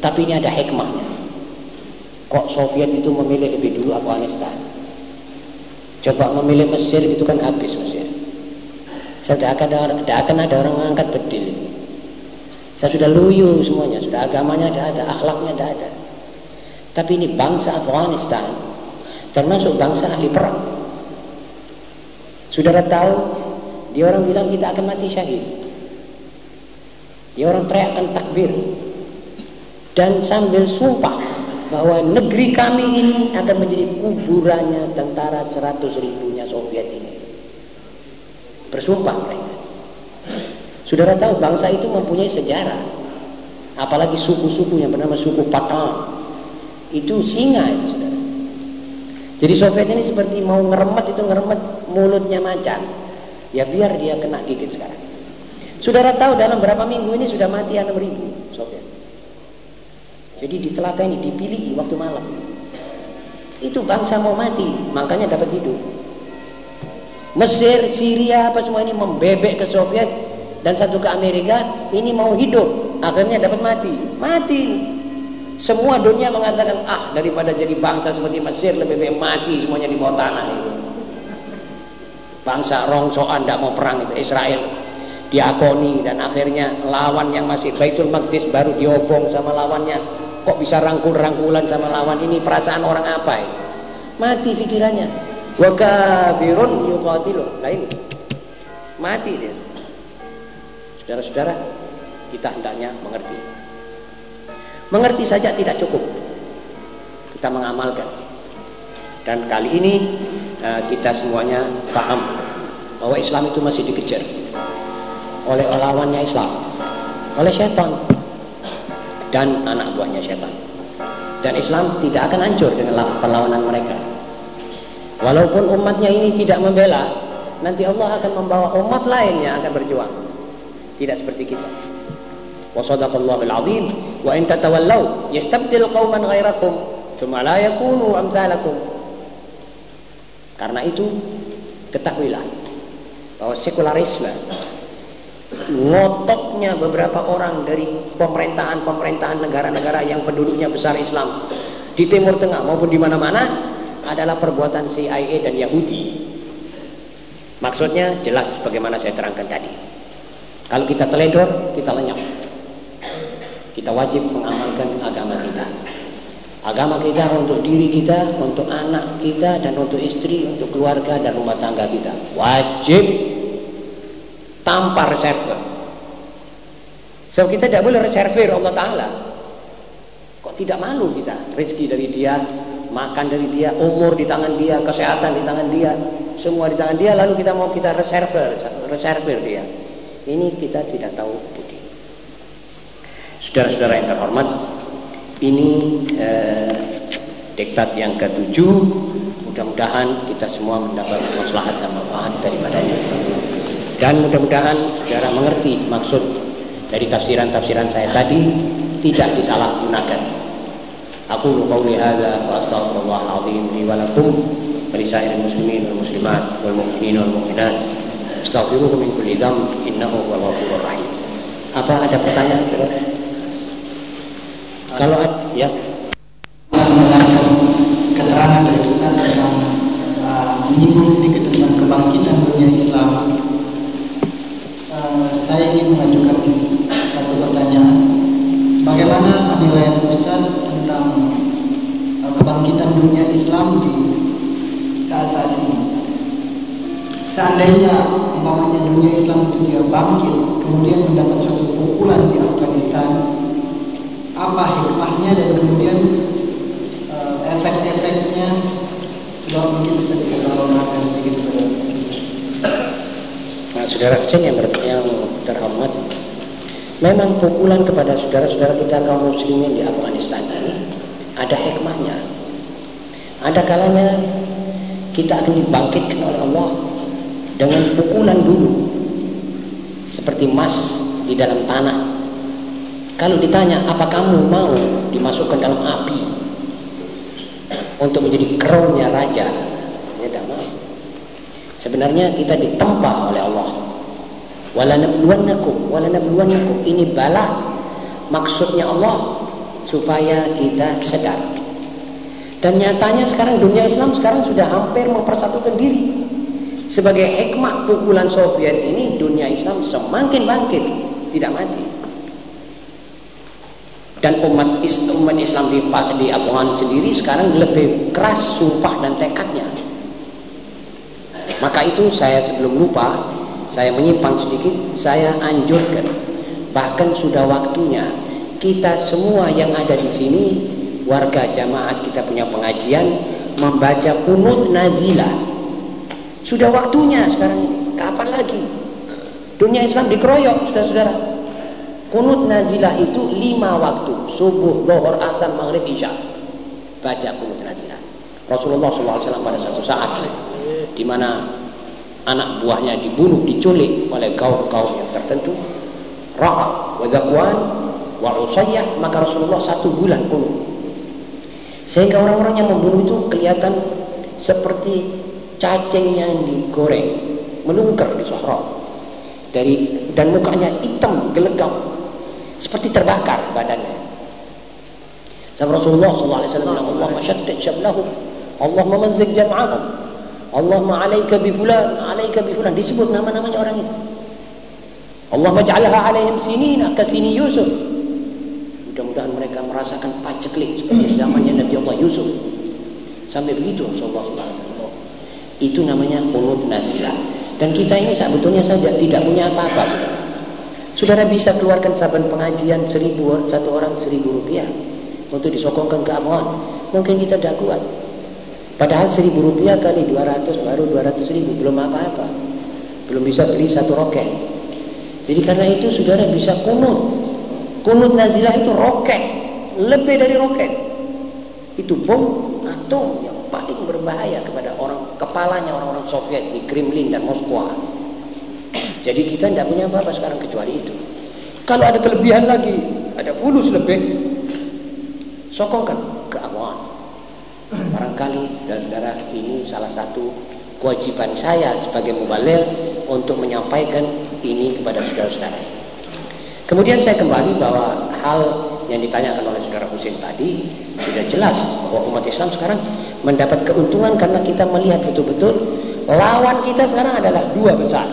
tapi ini ada hikmahnya. Kok Soviet itu memilih lebih dulu Afghanistan? Coba memilih Mesir itu kan habis Mesir. Saya tidak akan, tidak akan ada orang mengangkat bedil. Saya sudah luyu semuanya, sudah agamanya tidak ada, akhlaknya tidak ada. Tapi ini bangsa Afghanistan, termasuk bangsa ahli perang. Saudara tahu, dia orang bilang kita akan mati syahid. Dia orang teriakkan takbir. Dan sambil sumpah bahwa negeri kami ini akan menjadi kuburannya tentara seratus ribunya Soviet ini. Bersumpah mereka. Saudara tahu bangsa itu mempunyai sejarah. Apalagi suku-suku yang bernama suku Patang. Itu singa itu saudara. Jadi Soviet ini seperti mau ngeremet itu ngeremet mulutnya macan. Ya biar dia kena gigit sekarang. Saudara tahu dalam berapa minggu ini sudah mati 6 ribu Soviet. Jadi di telaga ini dipilih waktu malam. Itu bangsa mau mati, makanya dapat hidup. Mesir, Syria, apa semua ini membebek ke Soviet dan satu ke Amerika, ini mau hidup, akhirnya dapat mati. Mati. Semua dunia mengatakan, ah daripada jadi bangsa seperti Mesir lebih baik mati semuanya di bawah tanah itu. Bangsa rongsokan tidak mau perang itu Israel diakoni dan akhirnya lawan yang masih Baitul Maqdis baru diobong sama lawannya kok bisa rangkul-rangkulan sama lawan ini perasaan orang apa ini mati pikirannya wa kafirun yuqatilu nah ini mati dia. Saudara-saudara kita hendaknya mengerti. Mengerti saja tidak cukup. Kita mengamalkan. Dan kali ini eh, kita semuanya paham bahwa Islam itu masih dikejar oleh lawannya Islam oleh syaitan dan anak buahnya syaitan. Dan Islam tidak akan hancur dengan perlawanan mereka Walaupun umatnya ini tidak membela, nanti Allah akan membawa umat lain yang akan berjuang. Tidak seperti kita. Wa sadaqallahu al-azim wa in tatawallaw yastabdil qauman ghairakum thumma la yakunu amsalakum. Karena itu ketahuilah bahwa sekularisme ngototnya beberapa orang dari pemerintahan-pemerintahan negara-negara yang penduduknya besar Islam di Timur Tengah maupun di mana-mana adalah perbuatan CIA dan Yahudi. Maksudnya jelas bagaimana saya terangkan tadi. Kalau kita teledor, kita lenyap. Kita wajib mengamalkan agama kita. Agama kita untuk diri kita, untuk anak kita, dan untuk istri, untuk keluarga dan rumah tangga kita. Wajib tanpa reserve. Sebab kita tidak boleh reservir Allah Ta'ala. Kok tidak malu kita rezeki dari dia, makan dari dia, umur di tangan dia, kesehatan di tangan dia, semua di tangan dia, lalu kita mau kita reserver, reserver dia. Ini kita tidak tahu budi. Saudara-saudara yang terhormat, ini eh, diktat yang ketujuh. Mudah-mudahan kita semua mendapat maslahat dan manfaat daripadanya. Dan mudah-mudahan saudara mengerti maksud dari tafsiran-tafsiran saya tadi tidak disalahgunakan أقول قولي هذا وأستغفر الله العظيم لي ولكم ولسائر المسلمين والمسلمات والمؤمنين والمؤمنات استغفروه من كل ذنب إنه هو الغفور الرحيم apa ada pertanyaan kalau ya keterangan dari Ustaz tentang uh, menyinggung sedikit tentang kebangkitan dunia Islam uh, saya ingin mengajukan satu pertanyaan bagaimana penilaian Ustaz tentang uh, kebangkitan dunia Islam di saat-saat ini. Seandainya umpamanya dunia Islam itu dia bangkit, kemudian mendapat suatu pukulan di Afghanistan, apa hikmahnya dan kemudian uh, efek-efeknya Coba mungkin bisa dikatakan sedikit kepada Nah, saudara kecil yang, yang terhormat Memang pukulan kepada saudara-saudara kita kaum muslimin di Afghanistan ini ada hikmahnya. Ada kalanya kita akan dibangkitkan oleh Allah dengan pukulan dulu seperti emas di dalam tanah. Kalau ditanya apa kamu mau dimasukkan dalam api untuk menjadi kronnya raja, Sebenarnya kita ditempa oleh Allah. Walanabluwannakum, walanabluwannakum. Ini bala maksudnya Allah supaya kita sedar. Dan nyatanya sekarang dunia Islam sekarang sudah hampir mempersatukan diri. Sebagai hikmah pukulan Soviet ini dunia Islam semakin bangkit, tidak mati. Dan umat Islam, Islam di, di Afghan sendiri sekarang lebih keras sumpah dan tekadnya. Maka itu saya sebelum lupa, saya menyimpan sedikit, saya anjurkan. Bahkan sudah waktunya kita semua yang ada di sini, warga jamaat kita punya pengajian, membaca kunut nazilah. Sudah waktunya sekarang ini. Kapan lagi? Dunia Islam dikeroyok, saudara-saudara. Kunut nazilah itu lima waktu. Subuh, lohor, asar, maghrib, isya. Baca kunut nazilah. Rasulullah SAW pada satu saat di mana anak buahnya dibunuh, diculik oleh kaum-kaum yang tertentu. Ra'a wa zakwan wa usayyah maka Rasulullah satu bulan kunut. Sehingga orang-orang yang membunuh itu kelihatan seperti cacing yang digoreng, melungker di sahara. Dari dan mukanya hitam gelegam seperti terbakar badannya. Sama Rasulullah SAW bilang, Allah masyattat syamlahum, Allah memazzik jam'ahum, Allah ma'alaika bi fulan, alaika bi fulan. Disebut nama-namanya orang itu. Allah maj'alaha alaihim sinina kasini Yusuf. Mudah-mudahan mereka merasakan paceklik seperti zamannya Nabi Allah Yusuf. Sampai begitu Rasulullah SAW. Itu namanya qunut nazilah. Dan kita ini sebetulnya saja tidak punya apa-apa. Saudara bisa keluarkan saban pengajian seribu satu orang seribu rupiah untuk disokongkan ke Amwan. Mungkin kita tidak kuat. Padahal seribu rupiah kali dua ratus baru dua ratus ribu belum apa-apa. Belum bisa beli satu roket. Jadi karena itu saudara bisa kunut. Kunut nazilah itu roket. Lebih dari roket. Itu bom atom yang paling berbahaya kepada orang kepalanya orang-orang Soviet di Kremlin dan Moskwa. Jadi kita tidak punya apa-apa sekarang kecuali itu. Kalau ada kelebihan lagi, ada fulus lebih, sokongkan ke awal. Barangkali saudara ini salah satu kewajiban saya sebagai mubalir untuk menyampaikan ini kepada saudara-saudara. Kemudian saya kembali bahwa hal yang ditanyakan oleh saudara Husin tadi sudah jelas bahwa umat Islam sekarang mendapat keuntungan karena kita melihat betul-betul lawan kita sekarang adalah dua besar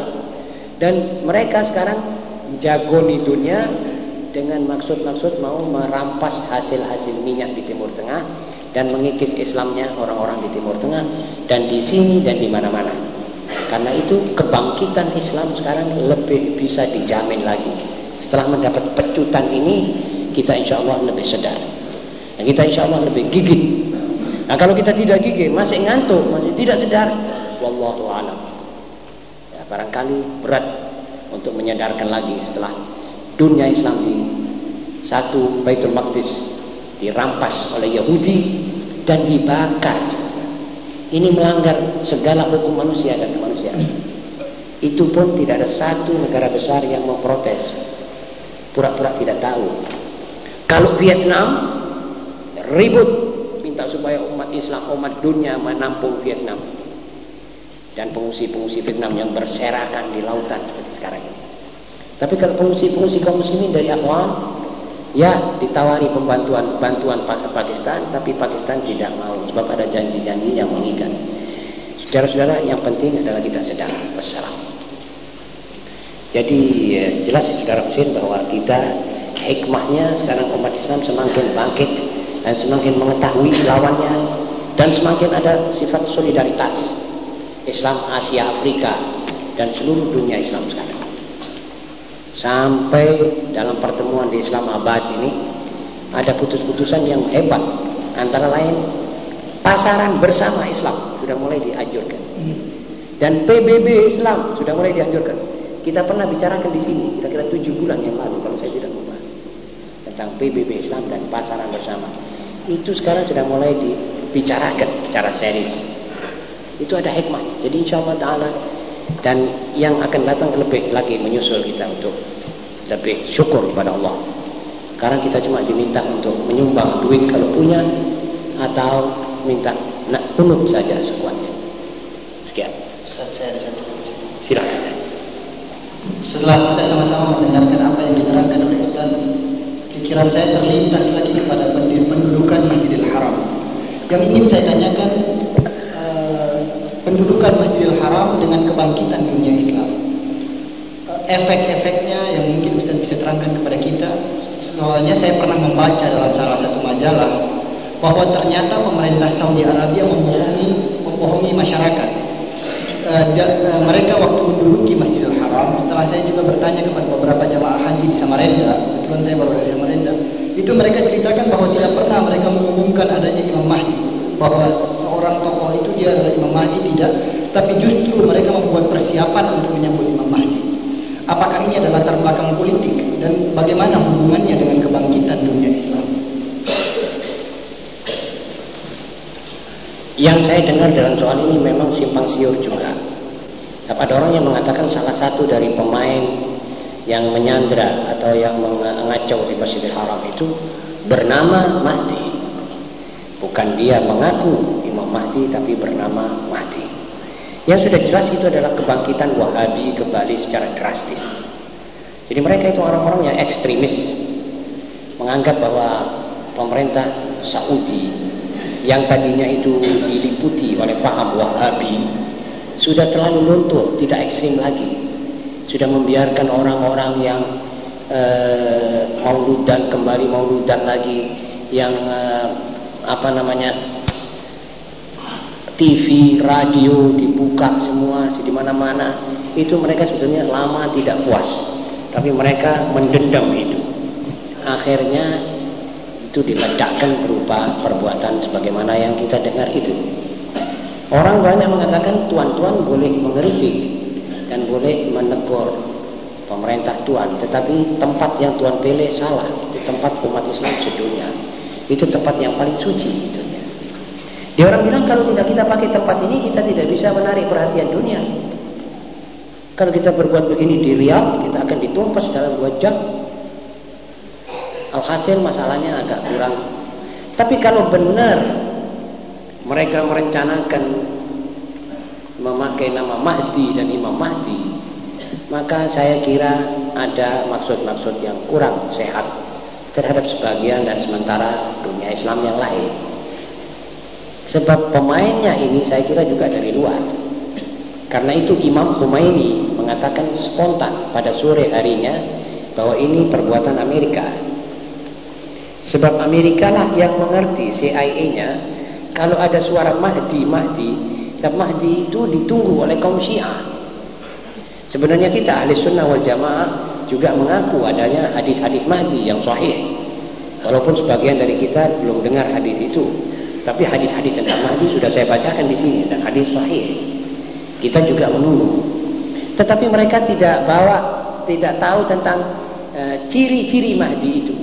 dan mereka sekarang jago dunia dengan maksud-maksud mau merampas hasil-hasil minyak di Timur Tengah dan mengikis Islamnya orang-orang di Timur Tengah dan di sini dan di mana-mana. Karena itu kebangkitan Islam sekarang lebih bisa dijamin lagi. Setelah mendapat pecutan ini, kita insya Allah lebih sedar. Kita insya Allah lebih gigih. Nah kalau kita tidak gigih, masih ngantuk, masih tidak sedar, wallahu a'lam barangkali berat untuk menyadarkan lagi setelah dunia Islam di satu Baitul Maqdis dirampas oleh Yahudi dan dibakar ini melanggar segala hukum manusia dan kemanusiaan itu pun tidak ada satu negara besar yang memprotes pura-pura tidak tahu kalau Vietnam ribut minta supaya umat Islam umat dunia menampung Vietnam dan pengungsi-pengungsi Vietnam yang berserakan di lautan seperti sekarang ini. Tapi kalau pengungsi-pengungsi kaum muslimin dari Afghan, ya ditawari pembantuan bantuan Pakistan, tapi Pakistan tidak mau sebab ada janji-janji yang mengikat. Saudara-saudara, yang penting adalah kita sedang bersalam. Jadi ya, jelas saudara Husin bahwa kita hikmahnya sekarang umat Islam semakin bangkit dan semakin mengetahui lawannya dan semakin ada sifat solidaritas Islam Asia Afrika dan seluruh dunia Islam sekarang. Sampai dalam pertemuan di Islam Abad ini ada putus-putusan yang hebat. Antara lain pasaran bersama Islam sudah mulai dianjurkan. Dan PBB Islam sudah mulai dianjurkan kita pernah bicarakan di sini kira-kira tujuh bulan yang lalu kalau saya tidak lupa. Tentang PBB Islam dan pasaran bersama. Itu sekarang sudah mulai dibicarakan secara serius. Itu ada hikmah jadi insya Allah Ta'ala dan yang akan datang lebih lagi menyusul kita untuk lebih syukur kepada Allah. Sekarang kita cuma diminta untuk menyumbang duit kalau punya atau minta nak punut saja sekuatnya. Sekian saya setelah kita sama-sama mendengarkan apa yang diterangkan oleh Ustaz, pikiran saya terlintas lagi kepada pendudukan Masjidil Haram. Yang ingin saya tanyakan uh, pendudukan Masjidil Haram dengan kebangkitan dunia Islam. Uh, Efek-efeknya yang mungkin Ustaz bisa terangkan kepada kita. Soalnya saya pernah membaca dalam salah satu majalah bahwa ternyata pemerintah Saudi Arabia membohongi membohongi masyarakat. Uh, uh, mereka waktu menduduki Masjidil Setelah saya juga bertanya kepada beberapa jamaah haji di Samarinda, kebetulan saya baru dari Samarinda, itu mereka ceritakan bahwa tidak pernah mereka mengumumkan adanya Imam Mahdi, bahwa seorang tokoh itu dia adalah Imam Mahdi tidak, tapi justru mereka membuat persiapan untuk menyambut Imam Mahdi. Apakah ini adalah latar belakang politik dan bagaimana hubungannya dengan kebangkitan dunia Islam? Yang saya dengar dalam soal ini memang simpang siur juga. Ada orang yang mengatakan salah satu dari pemain yang menyandra atau yang mengacau di Masjidil Haram itu bernama Mahdi. Bukan dia mengaku Imam Mahdi tapi bernama Mahdi. Yang sudah jelas itu adalah kebangkitan Wahabi kembali secara drastis. Jadi mereka itu orang-orang yang ekstremis menganggap bahwa pemerintah Saudi yang tadinya itu diliputi oleh paham wahabi sudah terlalu luntur, tidak ekstrim lagi. Sudah membiarkan orang-orang yang uh, mauludan kembali mauludan lagi yang uh, apa namanya TV, radio dibuka semua di mana-mana. Itu mereka sebetulnya lama tidak puas. Tapi mereka mendendam itu. Akhirnya itu diledakkan berupa perbuatan sebagaimana yang kita dengar itu. Orang banyak mengatakan tuan-tuan boleh mengeritik dan boleh menegur pemerintah tuan, tetapi tempat yang tuan pilih salah. Itu tempat umat Islam sedunia. Itu tempat yang paling suci itu. Dia orang bilang kalau tidak kita pakai tempat ini kita tidak bisa menarik perhatian dunia. Kalau kita berbuat begini di Riyadh, kita akan ditumpas dalam dua jam Alhasil masalahnya agak kurang. Tapi kalau benar mereka merencanakan memakai nama Mahdi dan Imam Mahdi, maka saya kira ada maksud-maksud yang kurang sehat terhadap sebagian dan sementara dunia Islam yang lain. Sebab pemainnya ini saya kira juga dari luar. Karena itu Imam Khomeini mengatakan spontan pada sore harinya bahwa ini perbuatan Amerika Sebab Amerika lah yang mengerti CIA-nya kalau ada suara Mahdi, Mahdi, dan Mahdi itu ditunggu oleh kaum Syiah. Sebenarnya kita ahli sunnah wal jamaah juga mengaku adanya hadis-hadis Mahdi yang sahih. Walaupun sebagian dari kita belum dengar hadis itu, tapi hadis-hadis tentang Mahdi sudah saya bacakan di sini dan hadis sahih. Kita juga menunggu. Tetapi mereka tidak bawa, tidak tahu tentang eh, ciri-ciri uh, Mahdi itu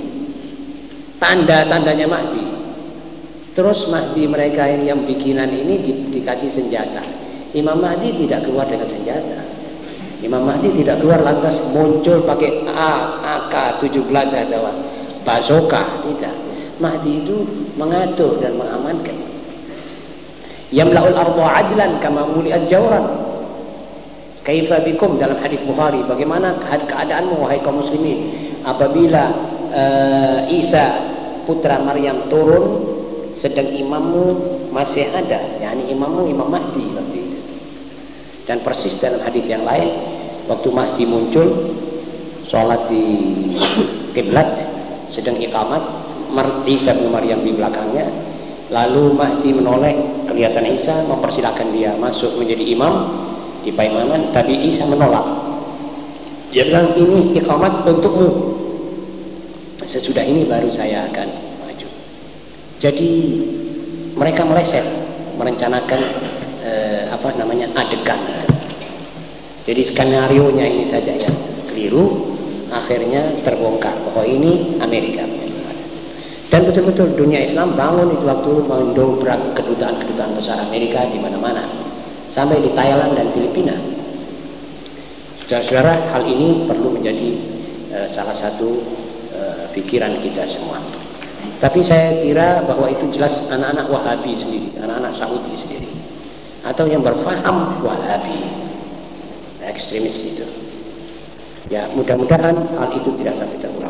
tanda-tandanya Mahdi. Terus Mahdi mereka ini yang bikinan ini di, dikasih senjata. Imam Mahdi tidak keluar dengan senjata. Imam Mahdi tidak keluar lantas muncul pakai AK-17 atau bazoka, tidak. Mahdi itu mengatur dan mengamankan. Yamla'ul ardu adlan kama muli'at jawran. Kaifa bikum dalam hadis Bukhari, bagaimana keadaanmu wahai kaum muslimin apabila uh, Isa putra Maryam turun sedang imammu masih ada yakni imammu Imam Mahdi waktu itu. Dan persis dalam hadis yang lain waktu Mahdi muncul sholat di kiblat sedang ikamat Isa bin Maryam di belakangnya lalu Mahdi menoleh kelihatan Isa mempersilahkan dia masuk menjadi imam di paimanan tapi Isa menolak. Dia bilang ini ikamat untukmu. Sesudah ini baru saya akan jadi mereka meleset merencanakan eh, apa namanya adegan itu. Jadi skenario nya ini saja yang keliru akhirnya terbongkar. Bahwa ini Amerika. Dan betul-betul dunia Islam bangun itu waktu mendobrak kedutaan-kedutaan besar Amerika di mana-mana sampai di Thailand dan Filipina. Saudara-saudara hal ini perlu menjadi uh, salah satu pikiran kita semua. Tapi saya kira bahwa itu jelas anak-anak Wahabi sendiri, anak-anak Saudi sendiri, atau yang berfaham Wahabi, ekstremis itu. Ya mudah-mudahan hal itu tidak sampai terulang.